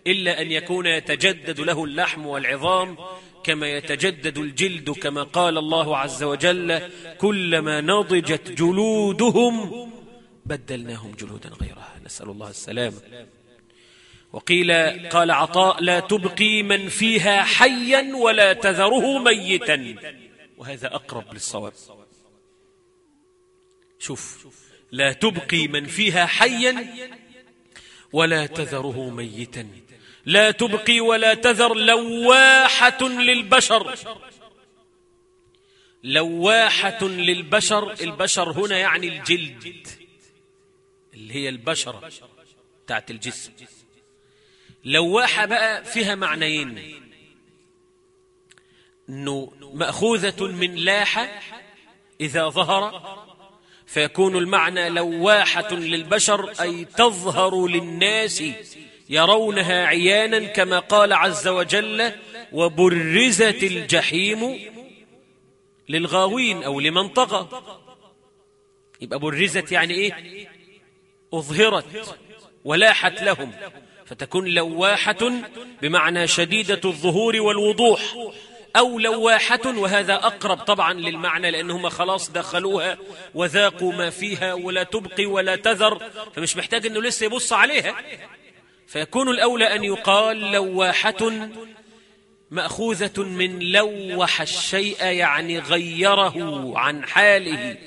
إلا أن يكون يتجدد له اللحم والعظام كما يتجدد الجلد كما قال الله عز وجل كلما نضجت جلودهم بدلناهم جلودا غيرها. نسأل الله السلام. وقيل قال عطاء لا تبقي من فيها حيا ولا تذره ميتا. وهذا أقرب للصواب. شوف لا تبقي من فيها حيا ولا تذره ميتا. لا تبقي ولا تذر لواحة للبشر. لواحة للبشر البشر هنا يعني الجلد اللي هي البشرة بتاعت الجسم. لواحة بقى فيها معنيين. إنه مأخوذة من لاحة إذا ظهر فيكون المعنى لواحة للبشر أي تظهر للناس يرونها عيانا كما قال عز وجل وبرزت الجحيم للغاوين أو لمن طغى. يبقى برزت يعني إيه؟ أظهرت ولاحت لهم. فتكون لواحة بمعنى شديدة الظهور والوضوح. أو لواحة وهذا أقرب طبعا للمعنى لأنهم خلاص دخلوها وذاقوا ما فيها ولا تبقي ولا تذر فمش محتاج أنه لسه يبص عليها. فيكون الأولى أن يقال لواحة مأخوذة من لوح الشيء يعني غيره عن حاله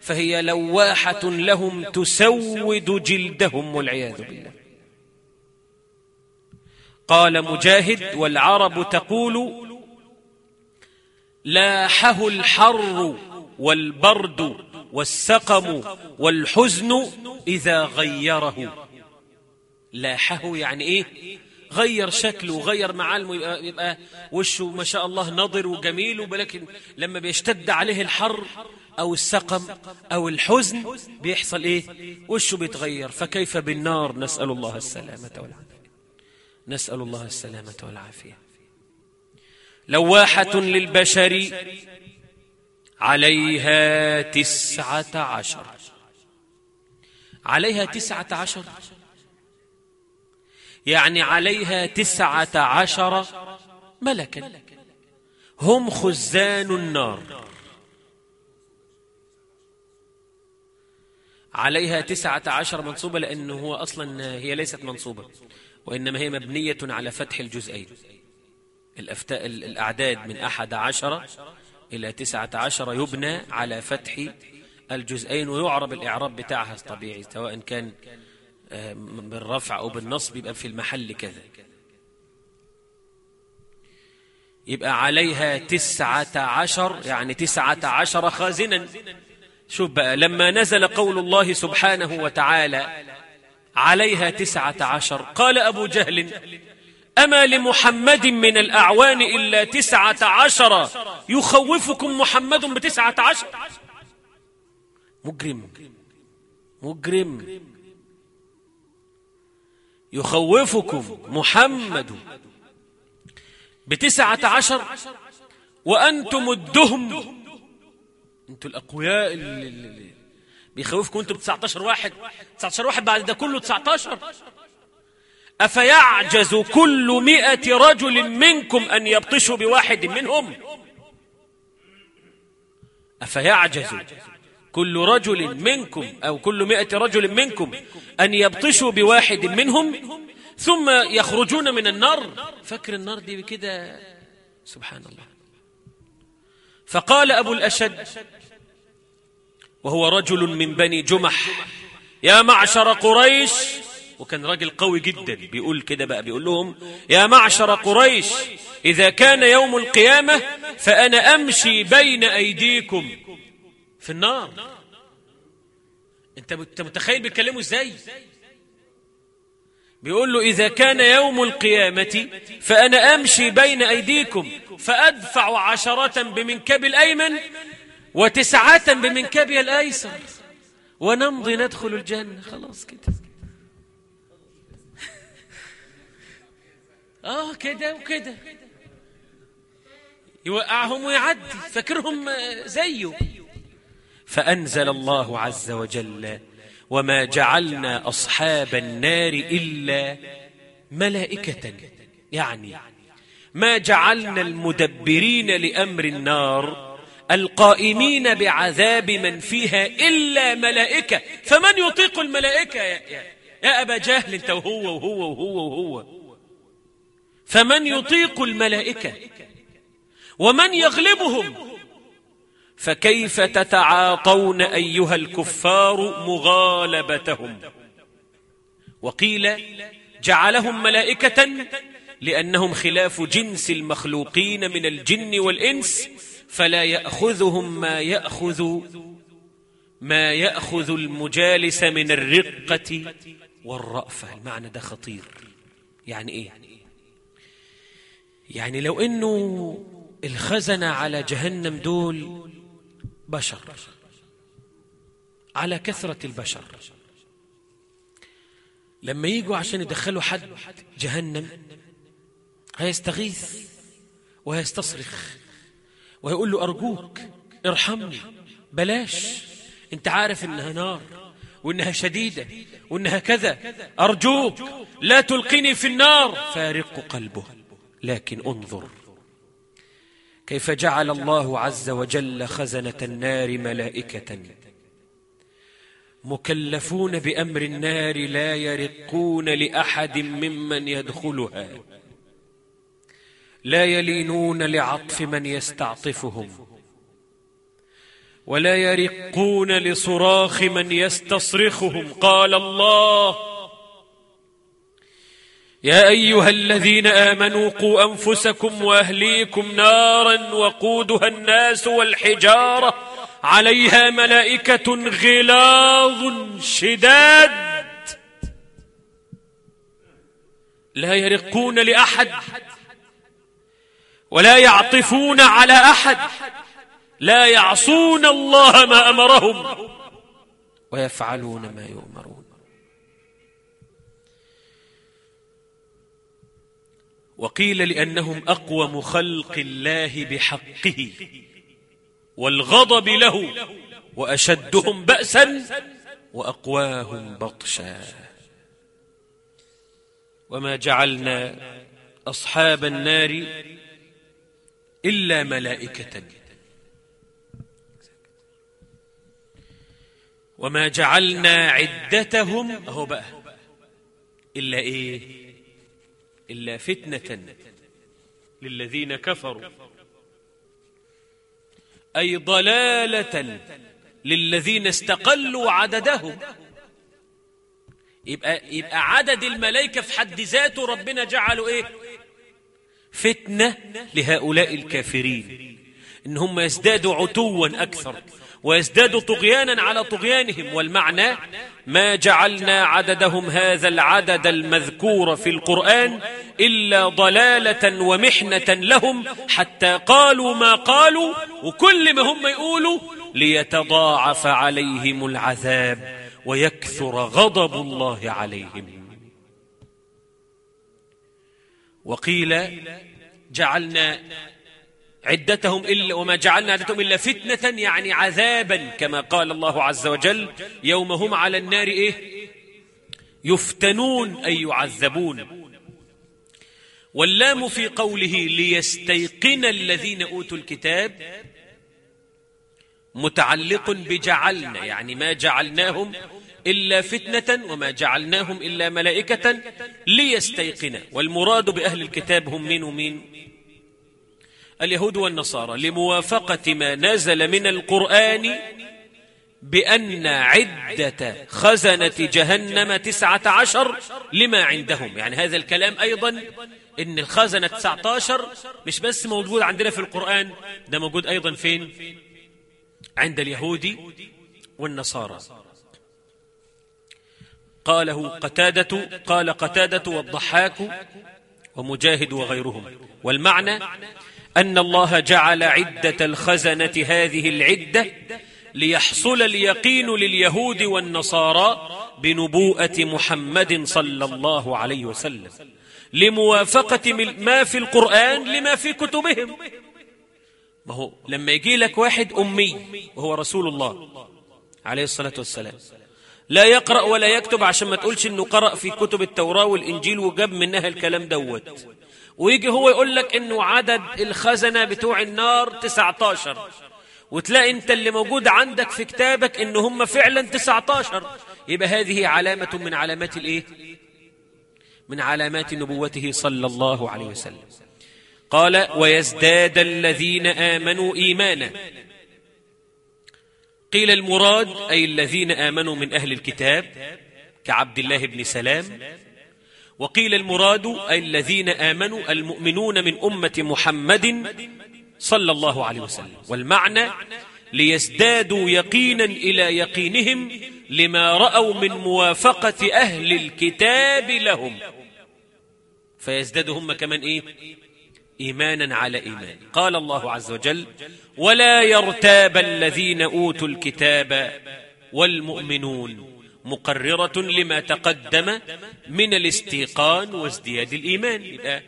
فهي لواحة لهم تسود جلدهم والعياذ بالله. قال مجاهد والعرب تقول لاحه الحر والبرد والسقم والحزن إذا غيره. لاحه يعني إيه؟ غير شكله وغير معالمه يبقى, يبقى وشه ما شاء الله نضر وجميل ولكن لما بيشتد عليه الحر أو السقم أو الحزن بيحصل إيه؟ وشه بيتغير. فكيف بالنار؟ نسأل الله السلامة والعافية. نسأل الله السلامة والعافية. لواحة للبشر عليها تسعة عشر. عليها تسعة عشر؟ يعني عليها تسعة عشر ملكا. هم خزان النار. عليها تسعة عشر منصوبة لأنه هو أصلا هي ليست منصوبة وإنما هي مبنية على فتح الجزئين. الأفتاء الأعداد من أحد عشر إلى تسعة عشر يبنى على فتح الجزئين ويعرب الإعراب بتاعها طبيعي سواء كان آه، بالرفع أو بالنصب يبقى في المحل كذا. يبقى عليها تسعة عشر يعني تسعة عشر خازنا. شوف بقى لما نزل قول الله سبحانه وتعالى عليها تسعة عشر قال أبو جهل أما لمحمد من الأعوان إلا تسعة عشر يخوفكم محمد بتسعة عشر. مجرم مجرم. يخوفكم محمد بتسعة عشر وأنتم الدهم. أنتم الأقوياء اللي, بيخوفكم أنتم ب 19 واحد. 19 واحد بعد ده كله 19 أفيعجز كل مئة رجل منكم أن يبطشوا بواحد منهم؟ أفيعجز كل رجل منكم أو كل مئة رجل منكم أن يبطشوا بواحد منهم؟ ثم يخرجون من النار. فكر النار دي بكده؟ سبحان الله. فقال أبو الأشد وهو رجل من بني جمح يا معشر قريش وكان راجل قوي جدا بيقول كده بقى بيقول لهم يا معشر قريش إذا كان يوم القيامة فأنا أمشي بين أيديكم. في النار. انت متخيل بيتكلموا إزاي؟ بيقول له إذا كان يوم القيامة فأنا أمشي بين أيديكم فأدفع عشرة بمنكب الأيمن وتسعة بمنكبي الأيسر ونمضي ندخل الجنة. خلاص كده. آه كده وكده. يوقعهم ويعدي. فكرهم زيه. فأنزل الله عز وجل وما جعلنا أصحاب النار إلا ملائكة. يعني ما جعلنا المدبرين لأمر النار القائمين بعذاب من فيها إلا ملائكة. فمن يطيق الملائكة؟ يا, يا, يا أبا جهل أنت وهو وهو وهو وهو. فمن يطيق الملائكة ومن يغلبهم فكيف تتعاطون أيها الكفار مغالبتهم؟ وقيل جعلهم ملائكة لأنهم خلاف جنس المخلوقين من الجن والإنس فلا يأخذهم ما يأخذ ما يأخذ المجالس من الرقة والرأفة. المعنى ده خطير. يعني إيه؟ يعني لو إنه الخزنة على جهنم دول بشر على كثرة البشر. لما يجوا عشان يدخلوا حد جهنم هيستغيث وهيستصرخ ويقول له أرجوك ارحمني بلاش. أنت عارف إنها نار وإنها شديدة وإنها كذا. أرجوك لا تلقني في النار. فارق قلبه. لكن انظر. كيف جعل الله عز وجل خزنة النار ملائكة. مكلفون بأمر النار لا يرقون لأحد ممن يدخلها. لا يلينون لعطف من يستعطفهم. ولا يرقون لصراخ من يستصرخهم. قال الله يا أيها الذين آمنوا قوا أنفسكم وأهليكم نارا وقودها الناس والحجارة عليها ملائكة غلاظ شداد. لا يرقون لأحد ولا يعطفون على أحد. لا يعصون الله ما أمرهم ويفعلون ما يؤمرون. وقيل لأنهم أقوم خلق الله بحقه والغضب له وأشدهم بأسا وأقواهم بطشا. وما جعلنا أصحاب النار إلا ملائكة. وما جعلنا عدتهم أهو بقى إلا إيه؟ إلا فتنة للذين كفروا. أي ضلالة للذين استقلوا عددهم. يبقى يبقى عدد الملائكة في حد ذاته ربنا جعله إيه؟ فتنة لهؤلاء الكافرين. إن هم يزدادوا عتوا أكثر. ويزدادوا طغيانا على طغيانهم والمعنى ما جعلنا عددهم هذا العدد المذكور في القرآن إلا ضلالة ومحنة لهم حتى قالوا ما قالوا وكل ما هم يقولوا ليتضاعف عليهم العذاب ويكثر غضب الله عليهم. وقيل جعلنا عدتهم إلا وما جعلنا عدتهم إلا فتنة يعني عذابا كما قال الله عز وجل يوم هم على النار إيه؟ يفتنون أي يعذبون. واللام في قوله ليستيقن الذين أوتوا الكتاب متعلق بجعلنا يعني ما جعلناهم إلا فتنة وما جعلناهم إلا ملائكة ليستيقن. والمراد بأهل الكتاب هم من ومين اليهود والنصارى لموافقة ما نزل من القرآن بأن عدة خزنة جهنم تسعة عشر لما عندهم. يعني هذا الكلام أيضا إن الخزنة تسعة عشر مش بس موجود عندنا في القرآن ده موجود أيضا فين؟ عند اليهود والنصارى. قاله قتادة قال قتادة والضحاك ومجاهد وغيرهم. والمعنى أن الله جعل عدة الخزنة هذه العدة ليحصل اليقين لليهود والنصارى بنبوءة محمد صلى الله عليه وسلم. لموافقة ما في القرآن لما في كتبهم. ما هو لما يجي لك واحد أمي وهو رسول الله عليه الصلاة والسلام لا يقرأ ولا يكتب عشان ما تقولش إنه قرأ في كتب التوراة والإنجيل وجاب منها الكلام دوت. ويجي هو يقول لك إنه عدد الخزنة بتوع النار 19 وتلاقي أنت اللي موجود عندك في كتابك ان هم فعلا 19 يبقى هذه علامة من علامات الإيه؟ من علامات نبوته صلى الله عليه وسلم. قال ويزداد الذين آمنوا إيمانا. قيل المراد أي الذين آمنوا من أهل الكتاب كعبد الله بن سلام وقيل المراد أي الذين آمنوا المؤمنون من أمة محمد صلى الله عليه وسلم. والمعنى ليزدادوا يقينا إلى يقينهم لما رأوا من موافقة أهل الكتاب لهم. فيزدادوا هم كمان إيه؟ إيمانا على إيمان. قال الله عز وجل ولا يرتاب الذين أوتوا الكتاب والمؤمنون مقررة لما تقدم من الاستيقان وازدياد الإيمان. يبقى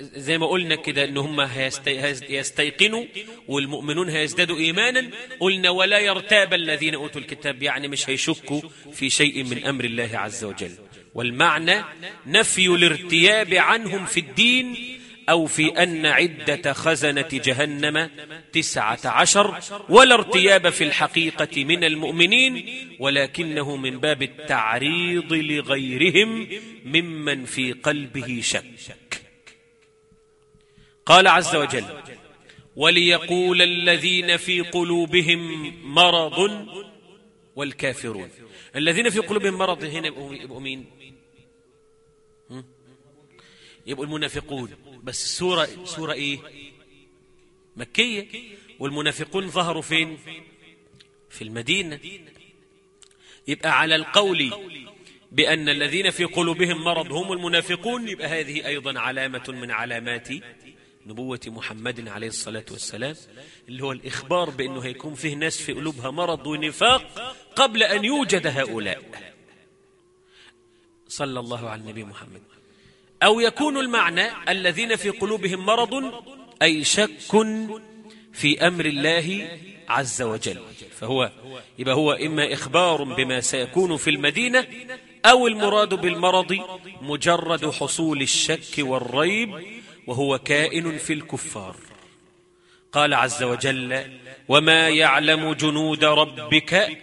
زي ما قلنا كده إن هم هيستيقنوا والمؤمنون هيزدادوا إيمانا. قلنا ولا يرتاب الذين أوتوا الكتاب يعني مش هيشكوا في شيء من أمر الله عز وجل. والمعنى نفي الارتياب عنهم في الدين أو في أن عدة خزنة جهنم تسعة عشر ولا ارتياب في الحقيقة من المؤمنين ولكنه من باب التعريض لغيرهم ممن في قلبه شك. قال عز وجل وليقول الذين في قلوبهم مرض والكافرون. الذين في قلوبهم مرض هنا يبقوا مين؟ يبقوا المنافقون. بس السورة سورة إيه؟ مكية. والمنافقون ظهروا فين؟ في المدينة. يبقى على القول بأن الذين في قلوبهم مرض هم المنافقون يبقى هذه أيضا علامة من علامات نبوة محمد عليه الصلاة والسلام اللي هو الإخبار بأنه هيكون فيه ناس في قلوبها مرض ونفاق قبل أن يوجد هؤلاء. صلى الله على النبي محمد. أو يكون المعنى الذين في قلوبهم مرض أي شك في أمر الله عز وجل. فهو يبقى هو إما إخبار بما سيكون في المدينة أو المراد بالمرض مجرد حصول الشك والريب وهو كائن في الكفار. قال عز وجل وما يعلم جنود ربك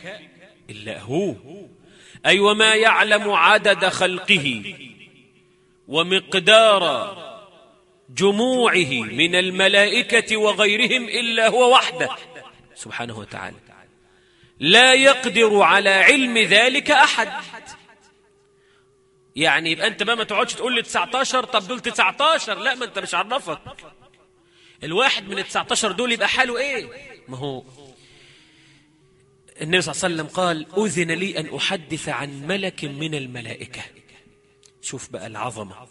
إلا هو. أي وما يعلم عدد خلقه. ومقدار جموعه من الملائكة وغيرهم إلا هو وحده. سبحانه وتعالى. لا يقدر على علم ذلك أحد. يعني يبقى أنت بقى ما تقعدش تقول لي 19 طب دول 19 لا ما أنت مش عرفك. الواحد من ال 19 دول يبقى حاله إيه؟ ما هو. النبي صلى الله عليه وسلم قال أذن لي أن أحدث عن ملك من الملائكة. شوف بقى العظمة.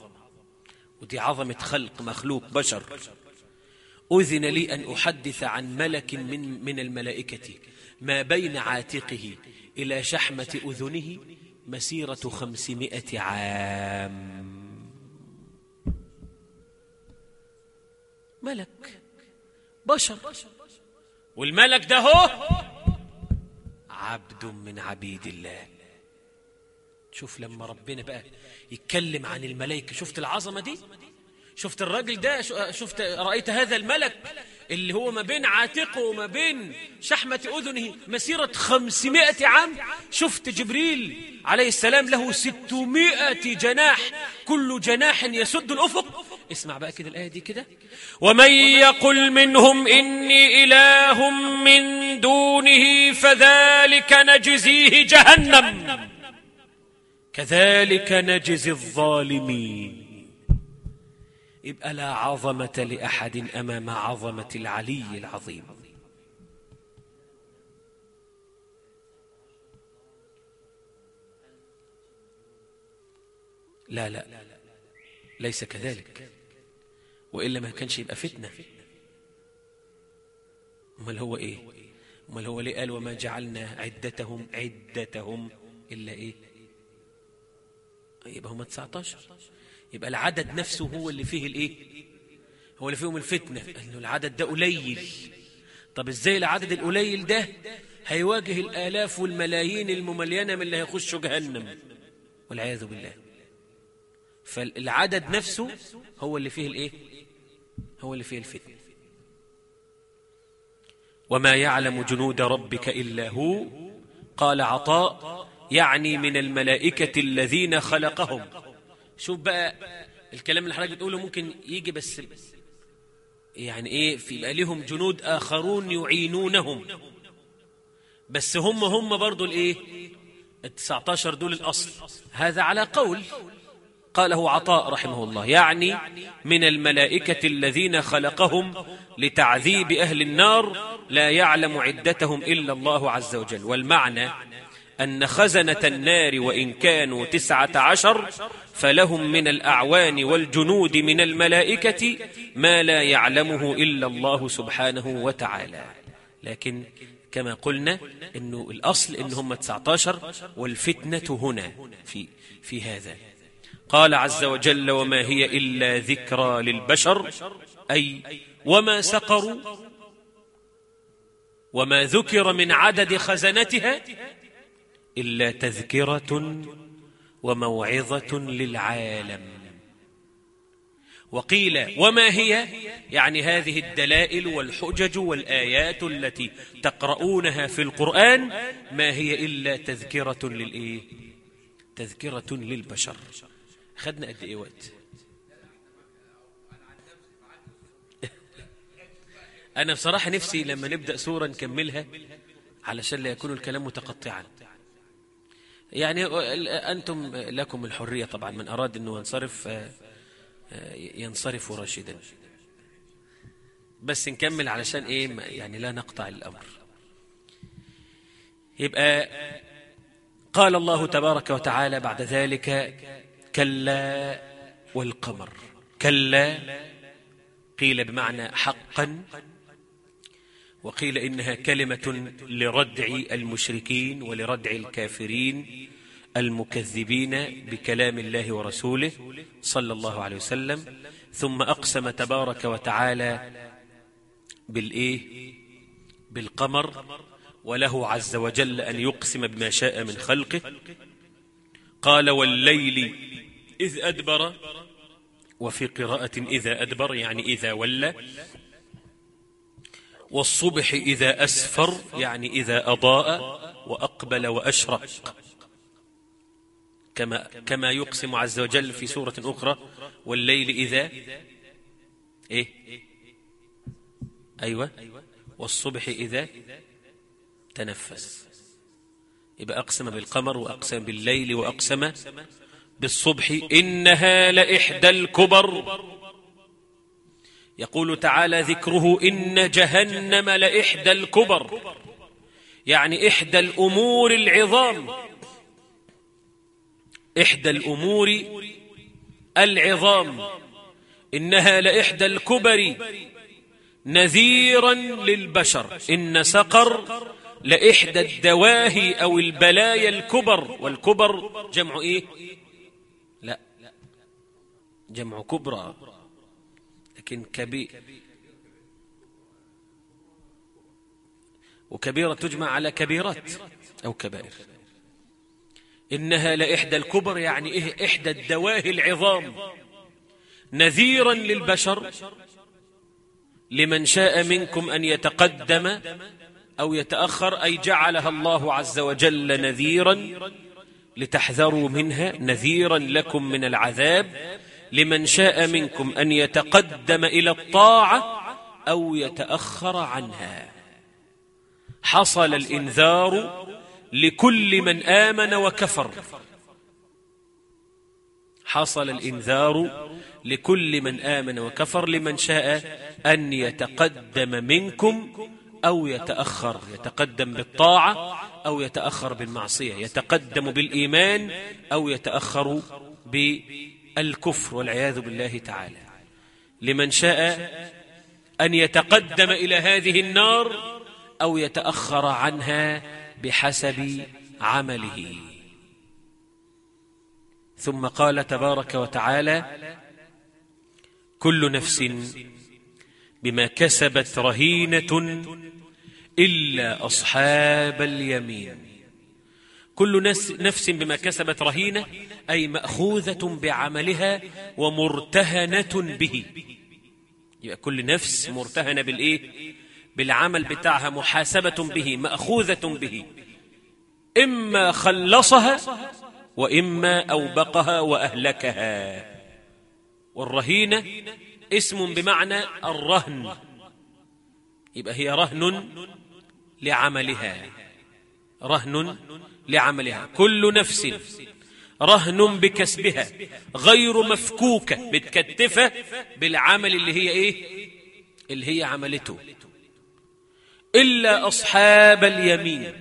ودي عظمة خلق مخلوق بشر. أذن لي أن أحدث عن ملك من, من الملائكة ما بين عاتقه إلى شحمة أذنه مسيرة خمسمائة عام. ملك بشر. والملك ده هو عبد من عبيد الله. شوف لما ربنا بقى يتكلم عن الملائكة. شفت العظمة دي؟ شفت الراجل ده؟ شفت رأيت هذا الملك اللي هو ما بين عاتقه وما بين شحمة أذنه مسيرة خمسمائة عام. شفت جبريل عليه السلام له ستمائة جناح. كل جناح يسد الأفق. اسمع بقى كده الآية دي كده. ومن يقل منهم إني إله من دونه فذلك نجزيه جهنم. كذلك نجزي الظالمين. يبقى لا عظمة لأحد أمام عظمة العلي العظيم. لا لا ليس كذلك. وإلا ما كانش يبقى فتنة. أمال هو إيه؟ أمال هو ليه قال وما جعلنا عدتهم عدتهم إلا إيه؟ يبقى هم 19 يبقى العدد نفسه هو اللي فيه الإيه؟ هو اللي فيهم الفتنة. انه العدد ده قليل. طب إزاي العدد القليل ده؟ هيواجه الآلاف والملايين المملينة من اللي هيخشوا جهنم. والعياذ بالله. فالعدد نفسه هو اللي فيه الإيه؟ هو اللي فيه الفتنة. وما يعلم جنود ربك إلا هو. قال عطاء يعني من الملائكة الذين خلقهم. شوف بقى الكلام اللي حضرتك بتقوله ممكن يجي بس يعني إيه في يبقى لهم جنود آخرون يعينونهم. بس هم هم برضو الإيه ال 19 دول الأصل. هذا على قول قاله عطاء رحمه الله. يعني من الملائكة الذين خلقهم لتعذيب أهل النار لا يعلم عدتهم إلا الله عز وجل. والمعنى أن خزنة النار وإن كانوا تسعة عشر فلهم من الأعوان والجنود من الملائكة ما لا يعلمه إلا الله سبحانه وتعالى. لكن كما قلنا أنه الأصل أنهم 19 والفتنة هنا في, في هذا. قال عز وجل وما هي إلا ذكرى للبشر. أي وما سقروا وما ذكر من عدد خزنتها إلا تذكرة وموعظة للعالم. وقيل وما هي؟ يعني هذه الدلائل والحجج والآيات التي تقرؤونها في القرآن ما هي إلا تذكرة للإيه؟ تذكرة للبشر. خدنا قد إيه وقت؟ أنا بصراحة نفسي لما نبدأ سورة نكملها علشان لا يكون الكلام متقطعا. يعني أنتم لكم الحرية طبعا من أراد أنه ينصرف ينصرف راشدا. بس نكمل علشان إيه يعني لا نقطع الأمر. يبقى قال الله تبارك وتعالى بعد ذلك كلا والقمر كلا قيل بمعنى حقا. وقيل إنها كلمة لردع المشركين ولردع الكافرين المكذبين بكلام الله ورسوله صلى الله عليه وسلم ثم أقسم تبارك وتعالى بالإيه؟ بالقمر وله عز وجل أن يقسم بما شاء من خلقه. قال والليل إذ أدبر وفي قراءة إذا أدبر يعني إذا ولى والصبح إذا أسفر يعني إذا أضاء وأقبل وأشرق. كما, كما يقسم عز وجل في سورة أخرى والليل إذا إيه؟ أيوة. والصبح إذا تنفس. يبقى أقسم بالقمر وأقسم بالليل وأقسم بالصبح إنها لإحدى الكبر. يقول تعالى ذكره إن جهنم لإحدى الكبر. يعني إحدى الأمور العظام. إحدى الأمور العظام. إنها لإحدى الكبر نذيرا للبشر. إن سقر لإحدى الدواهي أو البلايا الكبر. والكبر جمع إيه؟ لا. جمع كبرى. لكن كبير وكبيرة تجمع على كبيرات أو كبائر. إنها لإحدى الكبر يعني إيه إحدى الدواهي العظام. نذيرا للبشر لمن شاء منكم أن يتقدم أو يتأخر أي جعلها الله عز وجل نذيرا لتحذروا منها نذيرا لكم من العذاب. لمن شاء منكم أن يتقدم إلى الطاعة أو يتأخر عنها. حصل الإنذار لكل من آمن وكفر. حصل الإنذار لكل من آمن وكفر لمن شاء أن يتقدم منكم أو يتأخر. يتقدم بالطاعة أو يتأخر بالمعصية. يتقدم بالإيمان أو يتأخر بالكفر والعياذ بالله تعالى. لمن شاء أن يتقدم إلى هذه النار أو يتأخر عنها بحسب عمله. ثم قال تبارك وتعالى كل نفس بما كسبت رهينة إلا أصحاب اليمين. كل نفس بما كسبت رهينة أي مأخوذة بعملها ومرتهنة به. يبقى كل نفس مرتهنة بالإيه؟ بالعمل بتاعها محاسبة به مأخوذة به. إما خلصها وإما أوبقها وأهلكها. والرهينة اسم بمعنى الرهن. يبقى هي رهن لعملها. رهن لعملها. كل نفس رهن بكسبها غير مفكوكة متكتفة بالعمل اللي هي إيه؟ اللي هي عملته. إلا أصحاب اليمين.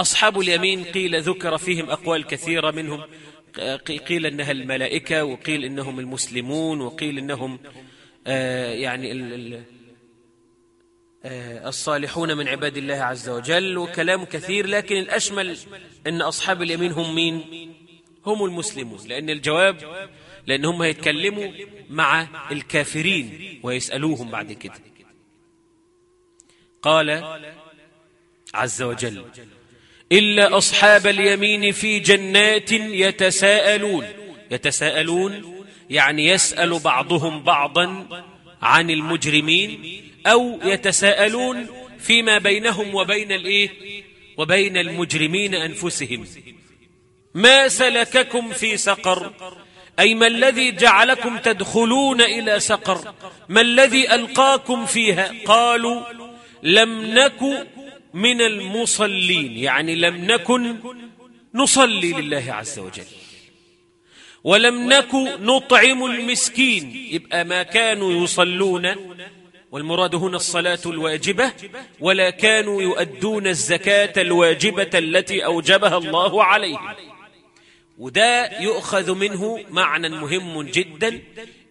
أصحاب اليمين قيل ذكر فيهم أقوال كثيرة منهم. قيل إنها الملائكة وقيل إنهم المسلمون وقيل إنهم آه يعني الصالحون من عباد الله عز وجل وكلام كثير لكن الأشمل أن أصحاب اليمين هم مين؟ هم المسلمون. لأن الجواب لأن هم هيتكلموا مع الكافرين ويسألوهم بعد كده. قال عز وجل إلا أصحاب اليمين في جنات يتساءلون. يتساءلون يعني يسأل بعضهم بعضا عن المجرمين أو يتساءلون فيما بينهم وبين الإيه؟ وبين المجرمين أنفسهم. ما سلككم في سقر؟ أي ما الذي جعلكم تدخلون إلى سقر؟ ما الذي ألقاكم فيها؟ قالوا لم نك من المصلين. يعني لم نكن نصلي لله عز وجل. ولم نك نطعم المسكين. يبقى ما كانوا يصلون والمراد هنا الصلاة الواجبة ولا كانوا يؤدون الزكاة الواجبة التي أوجبها الله عليهم. وده يؤخذ منه معنى مهم جدا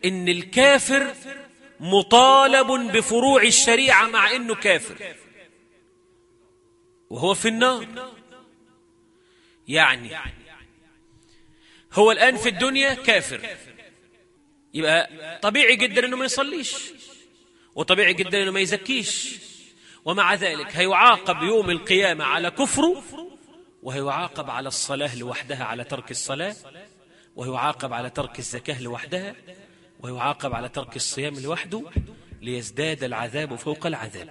إن الكافر مطالب بفروع الشريعة مع أنه كافر. وهو في النار. يعني هو الآن في الدنيا كافر. يبقى طبيعي جدا أنه ما يصليش. وطبيعي جدا أنه ما يزكيش. ومع ذلك هيعاقب يوم القيامة على كفره وهيعاقب على الصلاة لوحدها على ترك الصلاة ويعاقب على ترك الزكاة لوحدها ويعاقب على ترك الصيام لوحده ليزداد العذاب فوق العذاب.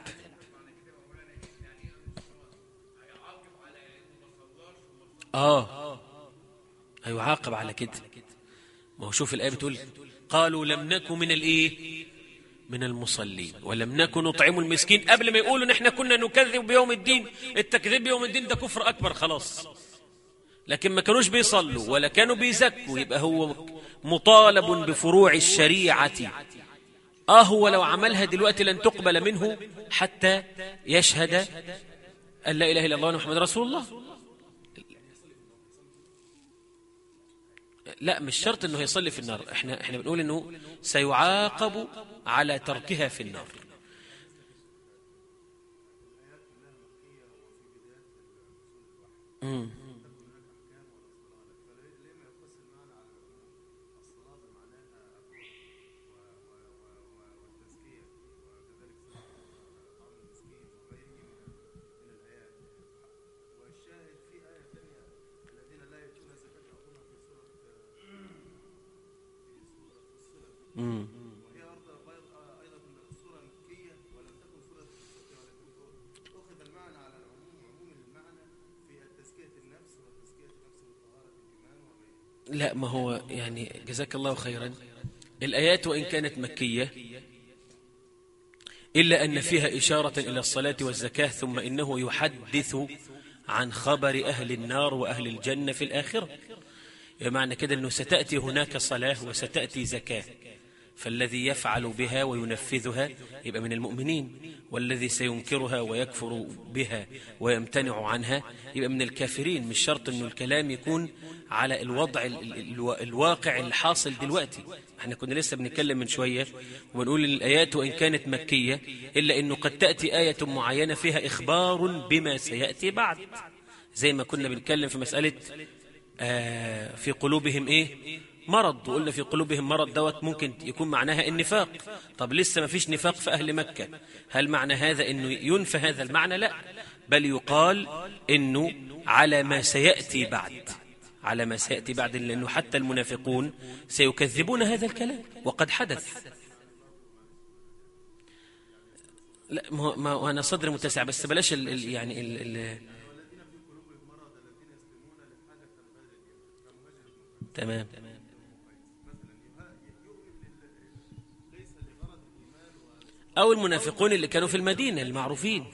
آه هيعاقب على كده. ما هو شوف الآية بتقول قالوا لم نكن من الإيه؟ من المصلين. ولم نكن نطعم المسكين. قبل ما يقولوا نحن كنا نكذب بيوم الدين. التكذيب بيوم الدين ده كفر أكبر خلاص. لكن ما كانوش بيصلوا ولا كانوا بيزكوا. يبقى هو مطالب بفروع الشريعة. آه هو لو عملها دلوقتي لن تقبل منه حتى يشهد أن لا إله إلا الله محمد رسول الله. لا مش شرط إنه يصلي في النار. إحنا إحنا بنقول إنه سيعاقب على تركها في النار. امم لا ما هو يعني جزاك الله خيرا. الآيات وإن كانت مكية إلا أن فيها إشارة إلى الصلاة والزكاة ثم إنه يحدث عن خبر أهل النار وأهل الجنة في الآخرة. بمعنى كده أنه ستأتي هناك صلاة وستأتي زكاة. فالذي يفعل بها وينفذها يبقى من المؤمنين والذي سينكرها ويكفر بها ويمتنع عنها يبقى من الكافرين. مش شرط أنه الكلام يكون على الوضع الواقع الحاصل دلوقتي. إحنا كنا لسه بنتكلم من شوية ونقول الآيات وإن كانت مكية إلا أنه قد تأتي آية معينة فيها إخبار بما سيأتي بعد. زي ما كنا بنتكلم في مسألة آه في قلوبهم إيه؟ مرض وقلنا في قلوبهم مرض دوت ممكن يكون معناها النفاق. طب لسه ما فيش نفاق في أهل مكة. هل معنى هذا أنه ينفى هذا المعنى؟ لا. بل يقال أنه على ما سيأتي بعد. على ما سيأتي بعد لأنه حتى المنافقون سيكذبون هذا الكلام. وقد حدث. لا ما أنا صدري متسع بس بلاش ال ال يعني ال ال تمام. أو المنافقون اللي كانوا في المدينة المعروفين.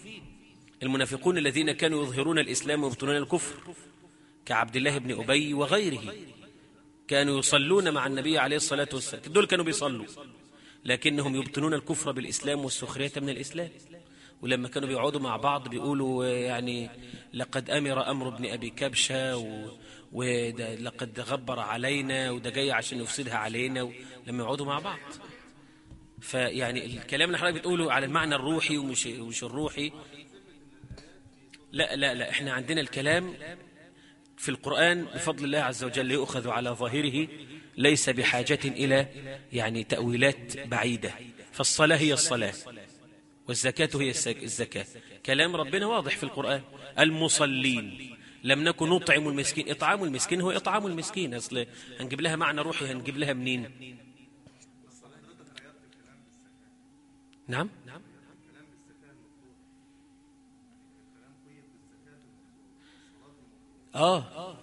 المنافقون الذين كانوا يظهرون الإسلام ويبطنون الكفر كعبد الله بن أبي وغيره. كانوا يصلون مع النبي عليه الصلاة والسلام. دول كانوا بيصلوا لكنهم يبطنون الكفر بالإسلام والسخرية من الإسلام. ولما كانوا بيقعدوا مع بعض بيقولوا يعني لقد أمر أمر ابن أبي كبشة و... ولقد غبر علينا وده جاي عشان يفسدها علينا لما يقعدوا مع بعض. فيعني الكلام اللي حضرتك بتقوله على المعنى الروحي ومش, ومش الروحي لا لا لا إحنا عندنا الكلام في القرآن بفضل الله عز وجل يؤخذ على ظاهره ليس بحاجة إلى يعني تأويلات بعيدة. فالصلاة هي الصلاة والزكاة هي الزكاة. كلام ربنا واضح في القرآن. المصلين لم نكن نطعم المسكين. إطعام المسكين هو إطعام المسكين. أصل هنجيب لها معنى روحي هنجيب لها منين؟ نعم. آه.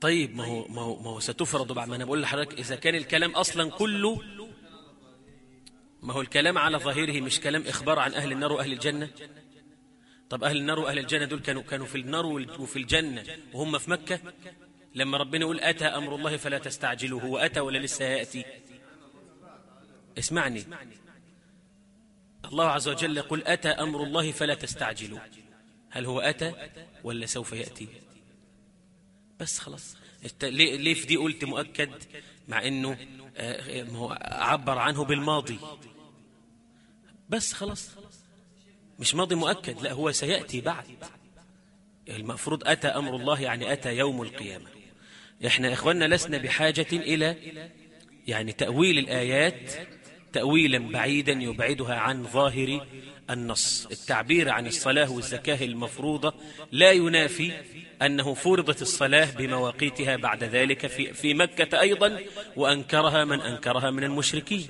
طيب ما هو ما هو ما هو ستفرض بعد ما أنا بقول لحضرتك إذا كان الكلام أصلا كله ما هو الكلام على ظاهره مش كلام إخبار عن أهل النار وأهل الجنة؟ طب أهل النار وأهل الجنة دول كانوا كانوا في النار وفي الجنة وهم في مكة؟ لما ربنا يقول أتى أمر الله فلا تستعجلوه هو اتى ولا لسه يأتي؟ اسمعني. الله عز وجل يقول أتى أمر الله فلا تستعجلوا. هل هو أتى ولا سوف يأتي؟ بس خلاص. ليه في دي قلت مؤكد؟ مع أنه عبر عنه بالماضي. بس خلاص. مش ماضي مؤكد لا هو سيأتي بعد. المفروض أتى أمر الله يعني أتى يوم القيامة. إحنا إخواننا لسنا بحاجة إلى يعني تأويل الآيات تأويلا بعيدا يبعدها عن ظاهر النص. التعبير عن الصلاة والزكاة المفروضة لا ينافي أنه فرضت الصلاة بمواقيتها بعد ذلك في, في مكة أيضا وأنكرها من أنكرها من المشركين.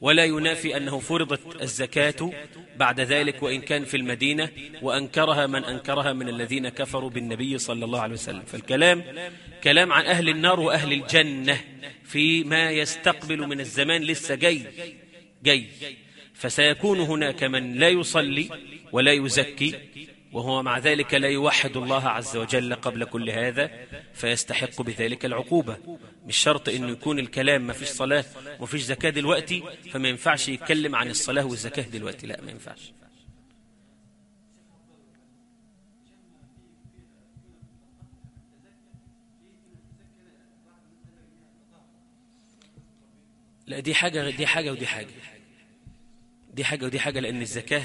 ولا ينافي أنه فرضت الزكاة بعد ذلك وإن كان في المدينة وأنكرها من أنكرها من الذين كفروا بالنبي صلى الله عليه وسلم. فالكلام كلام عن أهل النار وأهل الجنة فيما يستقبل من الزمان لسه جاي جاي. فسيكون هناك من لا يصلي ولا يزكي وهو مع ذلك لا يوحد الله عز وجل قبل كل هذا فيستحق بذلك العقوبة. مش شرط إنه يكون الكلام ما فيش صلاة وما فيش زكاة دلوقتي فما ينفعش يتكلم عن الصلاة والزكاة دلوقتي. لا ما ينفعش. لا دي حاجة دي حاجة ودي حاجة. دي حاجة ودي حاجة لأن الزكاة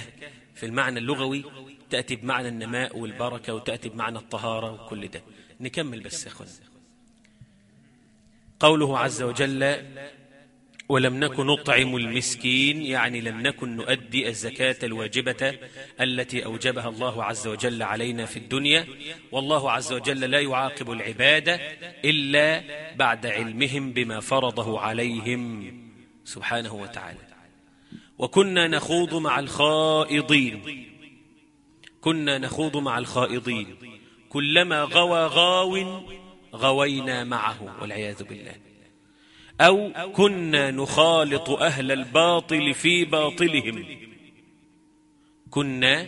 في المعنى اللغوي تأتي بمعنى النماء والبركة وتأتي بمعنى الطهارة وكل ده. نكمل بس يا قوله عز وجل ولم نكن نطعم المسكين يعني لم نكن نؤدي الزكاة الواجبة التي أوجبها الله عز وجل علينا في الدنيا. والله عز وجل لا يعاقب العبادة إلا بعد علمهم بما فرضه عليهم سبحانه وتعالى. وكنا نخوض مع الخائضين. كنا نخوض مع الخائضين. كلما غوى غاو غوينا معه والعياذ بالله. أو كنا نخالط أهل الباطل في باطلهم. كنا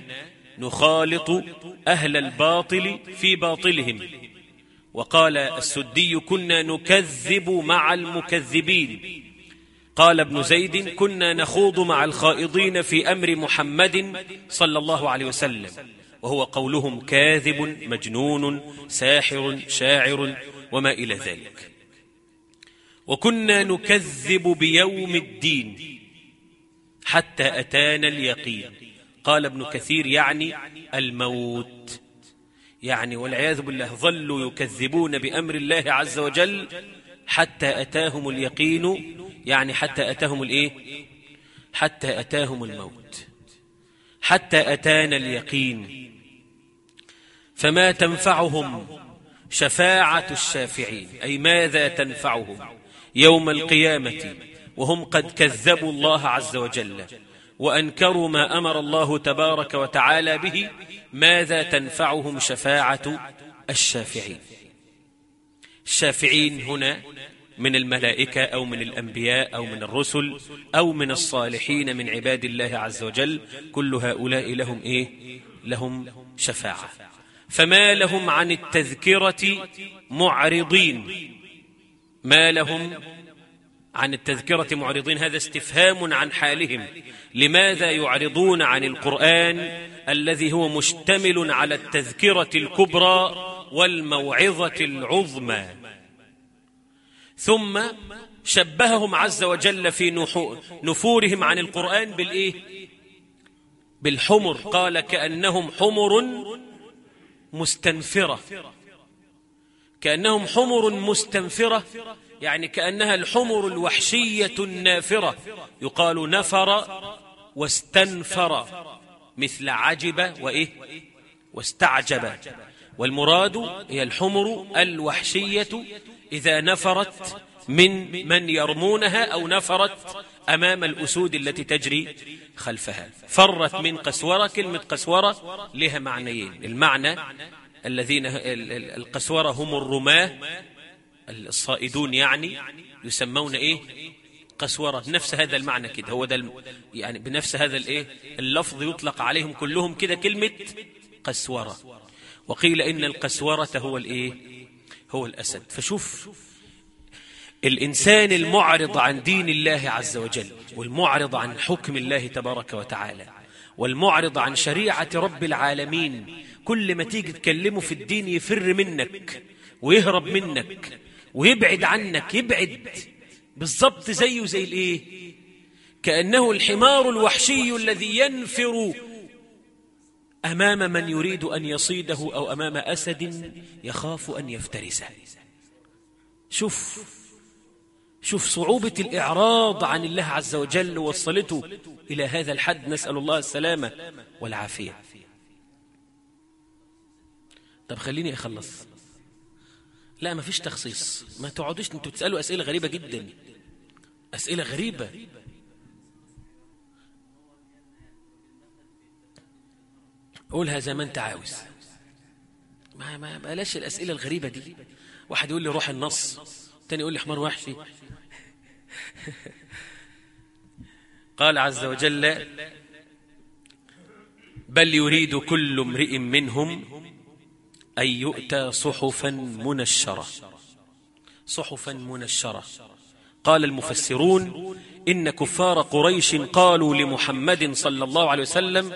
نخالط أهل الباطل في باطلهم. وقال السدي كنا نكذب مع المكذبين. قال ابن زيد كنا نخوض مع الخائضين في أمر محمد صلى الله عليه وسلم. وهو قولهم كاذب مجنون ساحر شاعر وما إلى ذلك. وكنا نكذب بيوم الدين حتى أتانا اليقين. قال ابن كثير يعني الموت. يعني والعياذ بالله ظلوا يكذبون بأمر الله عز وجل حتى أتاهم اليقين. يعني حتى أتاهم الإيه؟ حتى أتاهم الموت. حتى أتانا اليقين. فما تنفعهم شفاعة الشافعين؟ أي ماذا تنفعهم؟ يوم القيامة وهم قد كذبوا الله عز وجل وأنكروا ما أمر الله تبارك وتعالى به ماذا تنفعهم شفاعة الشافعين؟ الشافعين هنا من الملائكة أو من الأنبياء أو من الرسل أو من الصالحين من عباد الله عز وجل كل هؤلاء لهم إيه؟ لهم شفاعة. فما لهم عن التذكرة معرضين ما لهم عن التذكرة معرضين؟ هذا استفهام عن حالهم. لماذا يعرضون عن القرآن الذي هو مشتمل على التذكرة الكبرى والموعظة العظمى؟ ثم شبههم عز وجل في نفورهم عن القرآن بالإيه بالحمر. قال كأنهم حمر مستنفرة. كأنهم حمر مستنفرة يعني كأنها الحمر الوحشية النافرة. يقال نفر واستنفر مثل عجب وإيه؟ واستعجب. والمراد هي الحمر الوحشية إذا نفرت من من يرمونها أو نفرت أمام الأسود التي تجري خلفها. فرت من قسورة كلمة قسورة لها معنيين. المعنى الذين القسورة هم الرماة الصائدون يعني يسمون إيه؟ قسورة بنفس هذا المعنى كده هو ده يعني بنفس هذا الايه اللفظ يطلق عليهم كلهم كده كلمة قسورة. وقيل إن القسورة هو الايه هو الأسد. فشوف الإنسان المعرض عن دين الله عز وجل والمعرض عن حكم الله تبارك وتعالى والمعرض عن شريعة رب العالمين كل ما تيجي تكلمه في الدين يفر منك ويهرب منك ويبعد عنك يبعد. بالضبط زيه زي الإيه؟ كأنه الحمار الوحشي الذي ينفر أمام من يريد أن يصيده أو أمام أسد يخاف أن يفترسه. شوف شوف صعوبة الإعراض عن الله عز وجل وصلته إلى هذا الحد. نسأل الله السلامة والعافية. طب خليني أخلص. لا ما فيش تخصيص. ما تقعدوش أنتوا تسألوا أسئلة غريبة جدا. أسئلة غريبة. قولها زي ما انت عاوز. ما ما بلاش الأسئلة الغريبة دي. واحد يقول لي روح النص تاني يقول لي حمار وحشي. قال عز وجل بل يريد كل امرئ منهم أن يؤتى صحفا منشرة. صحفا منشرة. قال المفسرون إن كفار قريش قالوا لمحمد صلى الله عليه وسلم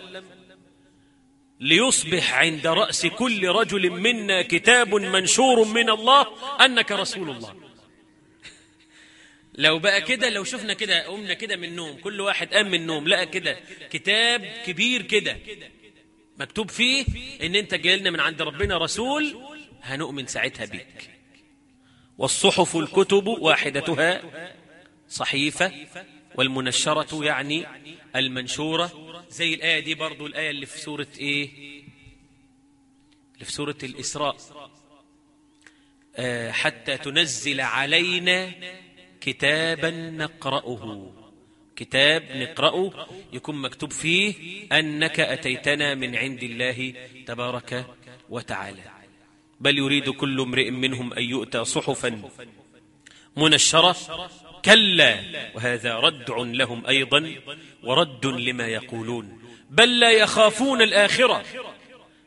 ليصبح عند رأس كل رجل منا كتاب منشور من الله أنك رسول الله. لو بقى كده لو شفنا كده قمنا كده من النوم كل واحد قام من النوم لقى كده كتاب كبير كده. مكتوب فيه إن أنت جاي لنا من عند ربنا رسول هنؤمن ساعتها بيك. والصحف الكتب واحدتها صحيفة والمنشرة يعني المنشورة زي الآية دي برضو الآية اللي في سورة إيه؟ اللي في سورة الإسراء. آه حتى تنزل علينا كتابا نقرأه. كتاب نقرأه يكون مكتوب فيه أنك أتيتنا من عند الله تبارك وتعالى. بل يريد كل امرئ منهم أن يؤتى صحفا منشرة. كلا وهذا ردع لهم أيضا ورد لما يقولون. بل لا يخافون الآخرة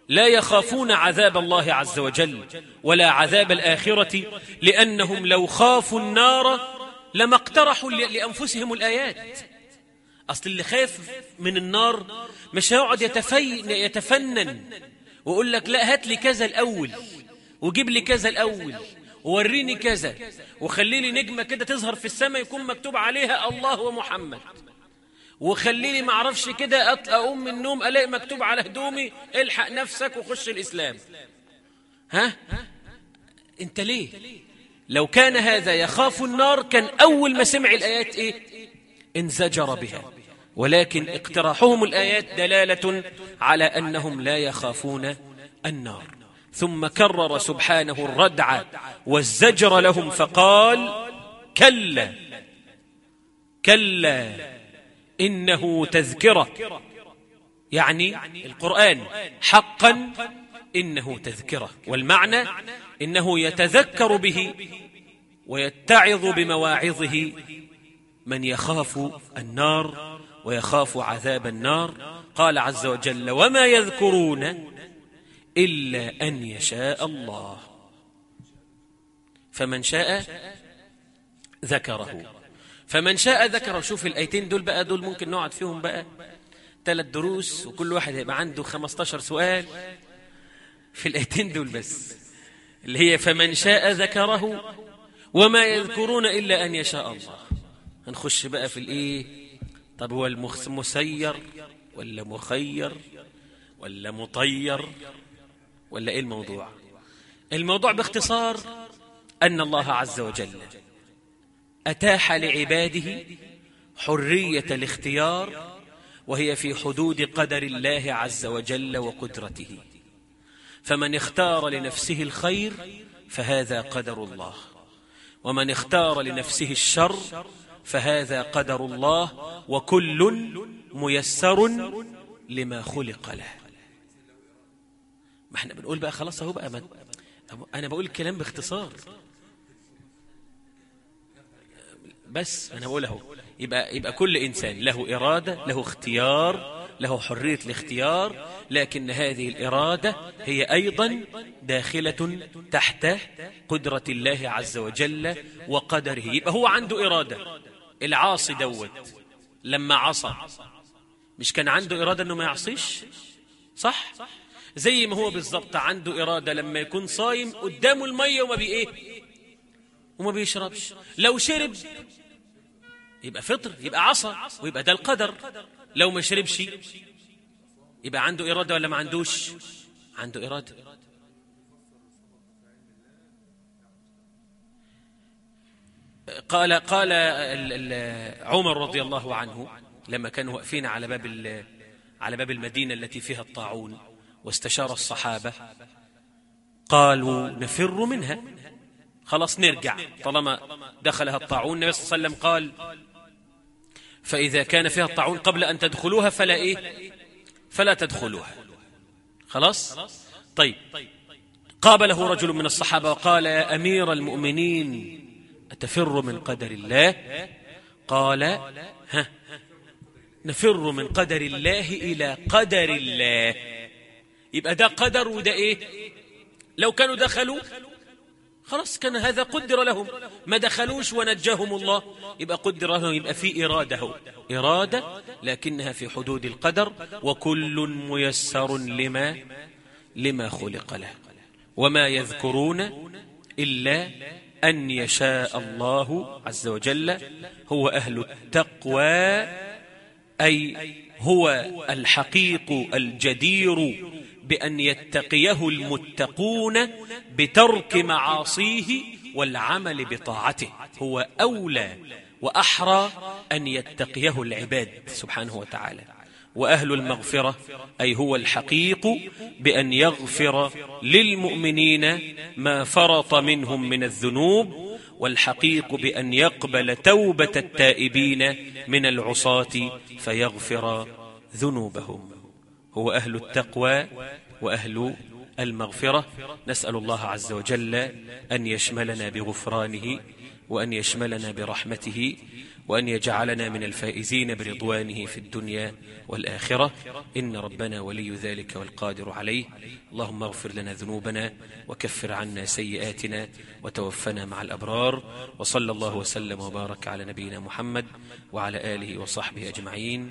لا يخافون عذاب الله عز وجل ولا عذاب الآخرة لأنهم لو خافوا النار لما اقترحوا لأنفسهم الآيات. أصل اللي خاف من النار مش هيقعد يتفنن ويقول لك لا هات لي كذا الأول وجيب لي كذا الأول ووريني كذا وخلي لي نجمة كده تظهر في السماء يكون مكتوب عليها الله ومحمد. وخلي لي معرفش كده أقوم من النوم ألاقي مكتوب على هدومي الحق نفسك وخش الإسلام. ها؟ أنت ليه؟ لو كان هذا يخاف النار كان أول ما سمع الآيات إيه؟ انزجر بها. ولكن اقتراحهم الآيات دلالة على أنهم لا يخافون النار. ثم كرر سبحانه الردع والزجر لهم فقال كلا كلا إنه تذكرة. يعني القرآن حقا إنه تذكرة. والمعنى إنه يتذكر به ويتعظ بمواعظه من يخاف النار ويخاف عذاب النار. قال عز وجل وما يذكرون إلا أن يشاء الله. فمن شاء ذكره. فمن شاء ذكره. شوف الآيتين دول بقى دول ممكن نقعد فيهم بقى ثلاث دروس وكل واحد هيبقى عنده 15 سؤال. في الآيتين دول بس اللي هي فمن شاء ذكره وما يذكرون إلا أن يشاء الله. هنخش بقى في الإيه؟ طب هو المسير ولا مخير ولا مطير ولا إيه الموضوع؟ الموضوع باختصار أن الله عز وجل أتاح لعباده حرية الاختيار وهي في حدود قدر الله عز وجل وقدرته. فمن اختار لنفسه الخير فهذا قدر الله. ومن اختار لنفسه الشر فهذا قدر الله وكل ميسر لما خلق له. ما إحنا بنقول بقى خلاص اهو بقى أنا بقول الكلام باختصار. بس أنا بقول أهو يبقى يبقى كل إنسان له إرادة له اختيار له حرية الاختيار لكن هذه الإرادة هي أيضا داخلة تحت قدرة الله عز وجل وقدره. يبقى هو عنده إرادة. العاصي دوت لما عصى. مش كان عنده إرادة إنه ما يعصيش؟ صح؟ زي ما هو بالظبط عنده إرادة لما يكون صايم قدامه المية وما بي إيه؟ وما بيشربش. لو شرب يبقى فطر يبقى عصى ويبقى ده القدر. لو ما شربش يبقى عنده إرادة ولا ما عندوش؟ عنده إرادة. قال قال عمر رضي الله عنه لما كانوا واقفين على باب على باب المدينة التي فيها الطاعون واستشار الصحابة قالوا نفر منها. خلاص نرجع. طالما دخلها الطاعون النبي صلى الله عليه وسلم قال فإذا كان فيها الطاعون قبل أن تدخلوها فلا إيه؟ فلا تدخلوها. خلاص؟ طيب. قابله رجل من الصحابة وقال يا أمير المؤمنين أتفر من قدر الله؟ قال ها نفر من قدر الله إلى قدر الله. يبقى ده قدر وده إيه؟ لو كانوا دخلوا خلاص كان هذا قدر لهم. ما دخلوش ونجاهم الله. يبقى قدر لهم يبقى في إرادة. إرادة لكنها في حدود القدر. وكل ميسر لما لما خلق له. وما يذكرون إلا أن يشاء الله عز وجل. هو أهل التقوى أي هو الحقيق الجدير بأن يتقيه المتقون بترك معاصيه والعمل بطاعته. هو أولى وأحرى أن يتقيه العباد سبحانه وتعالى. وأهل المغفرة أي هو الحقيق بأن يغفر للمؤمنين ما فرط منهم من الذنوب والحقيق بأن يقبل توبة التائبين من العصاة فيغفر ذنوبهم. هو أهل التقوى وأهل المغفرة. نسأل الله عز وجل أن يشملنا بغفرانه وأن يشملنا برحمته وأن يجعلنا من الفائزين برضوانه في الدنيا والآخرة. إن ربنا ولي ذلك والقادر عليه. اللهم اغفر لنا ذنوبنا وكفر عنا سيئاتنا وتوفنا مع الأبرار. وصلى الله وسلم وبارك على نبينا محمد وعلى آله وصحبه أجمعين.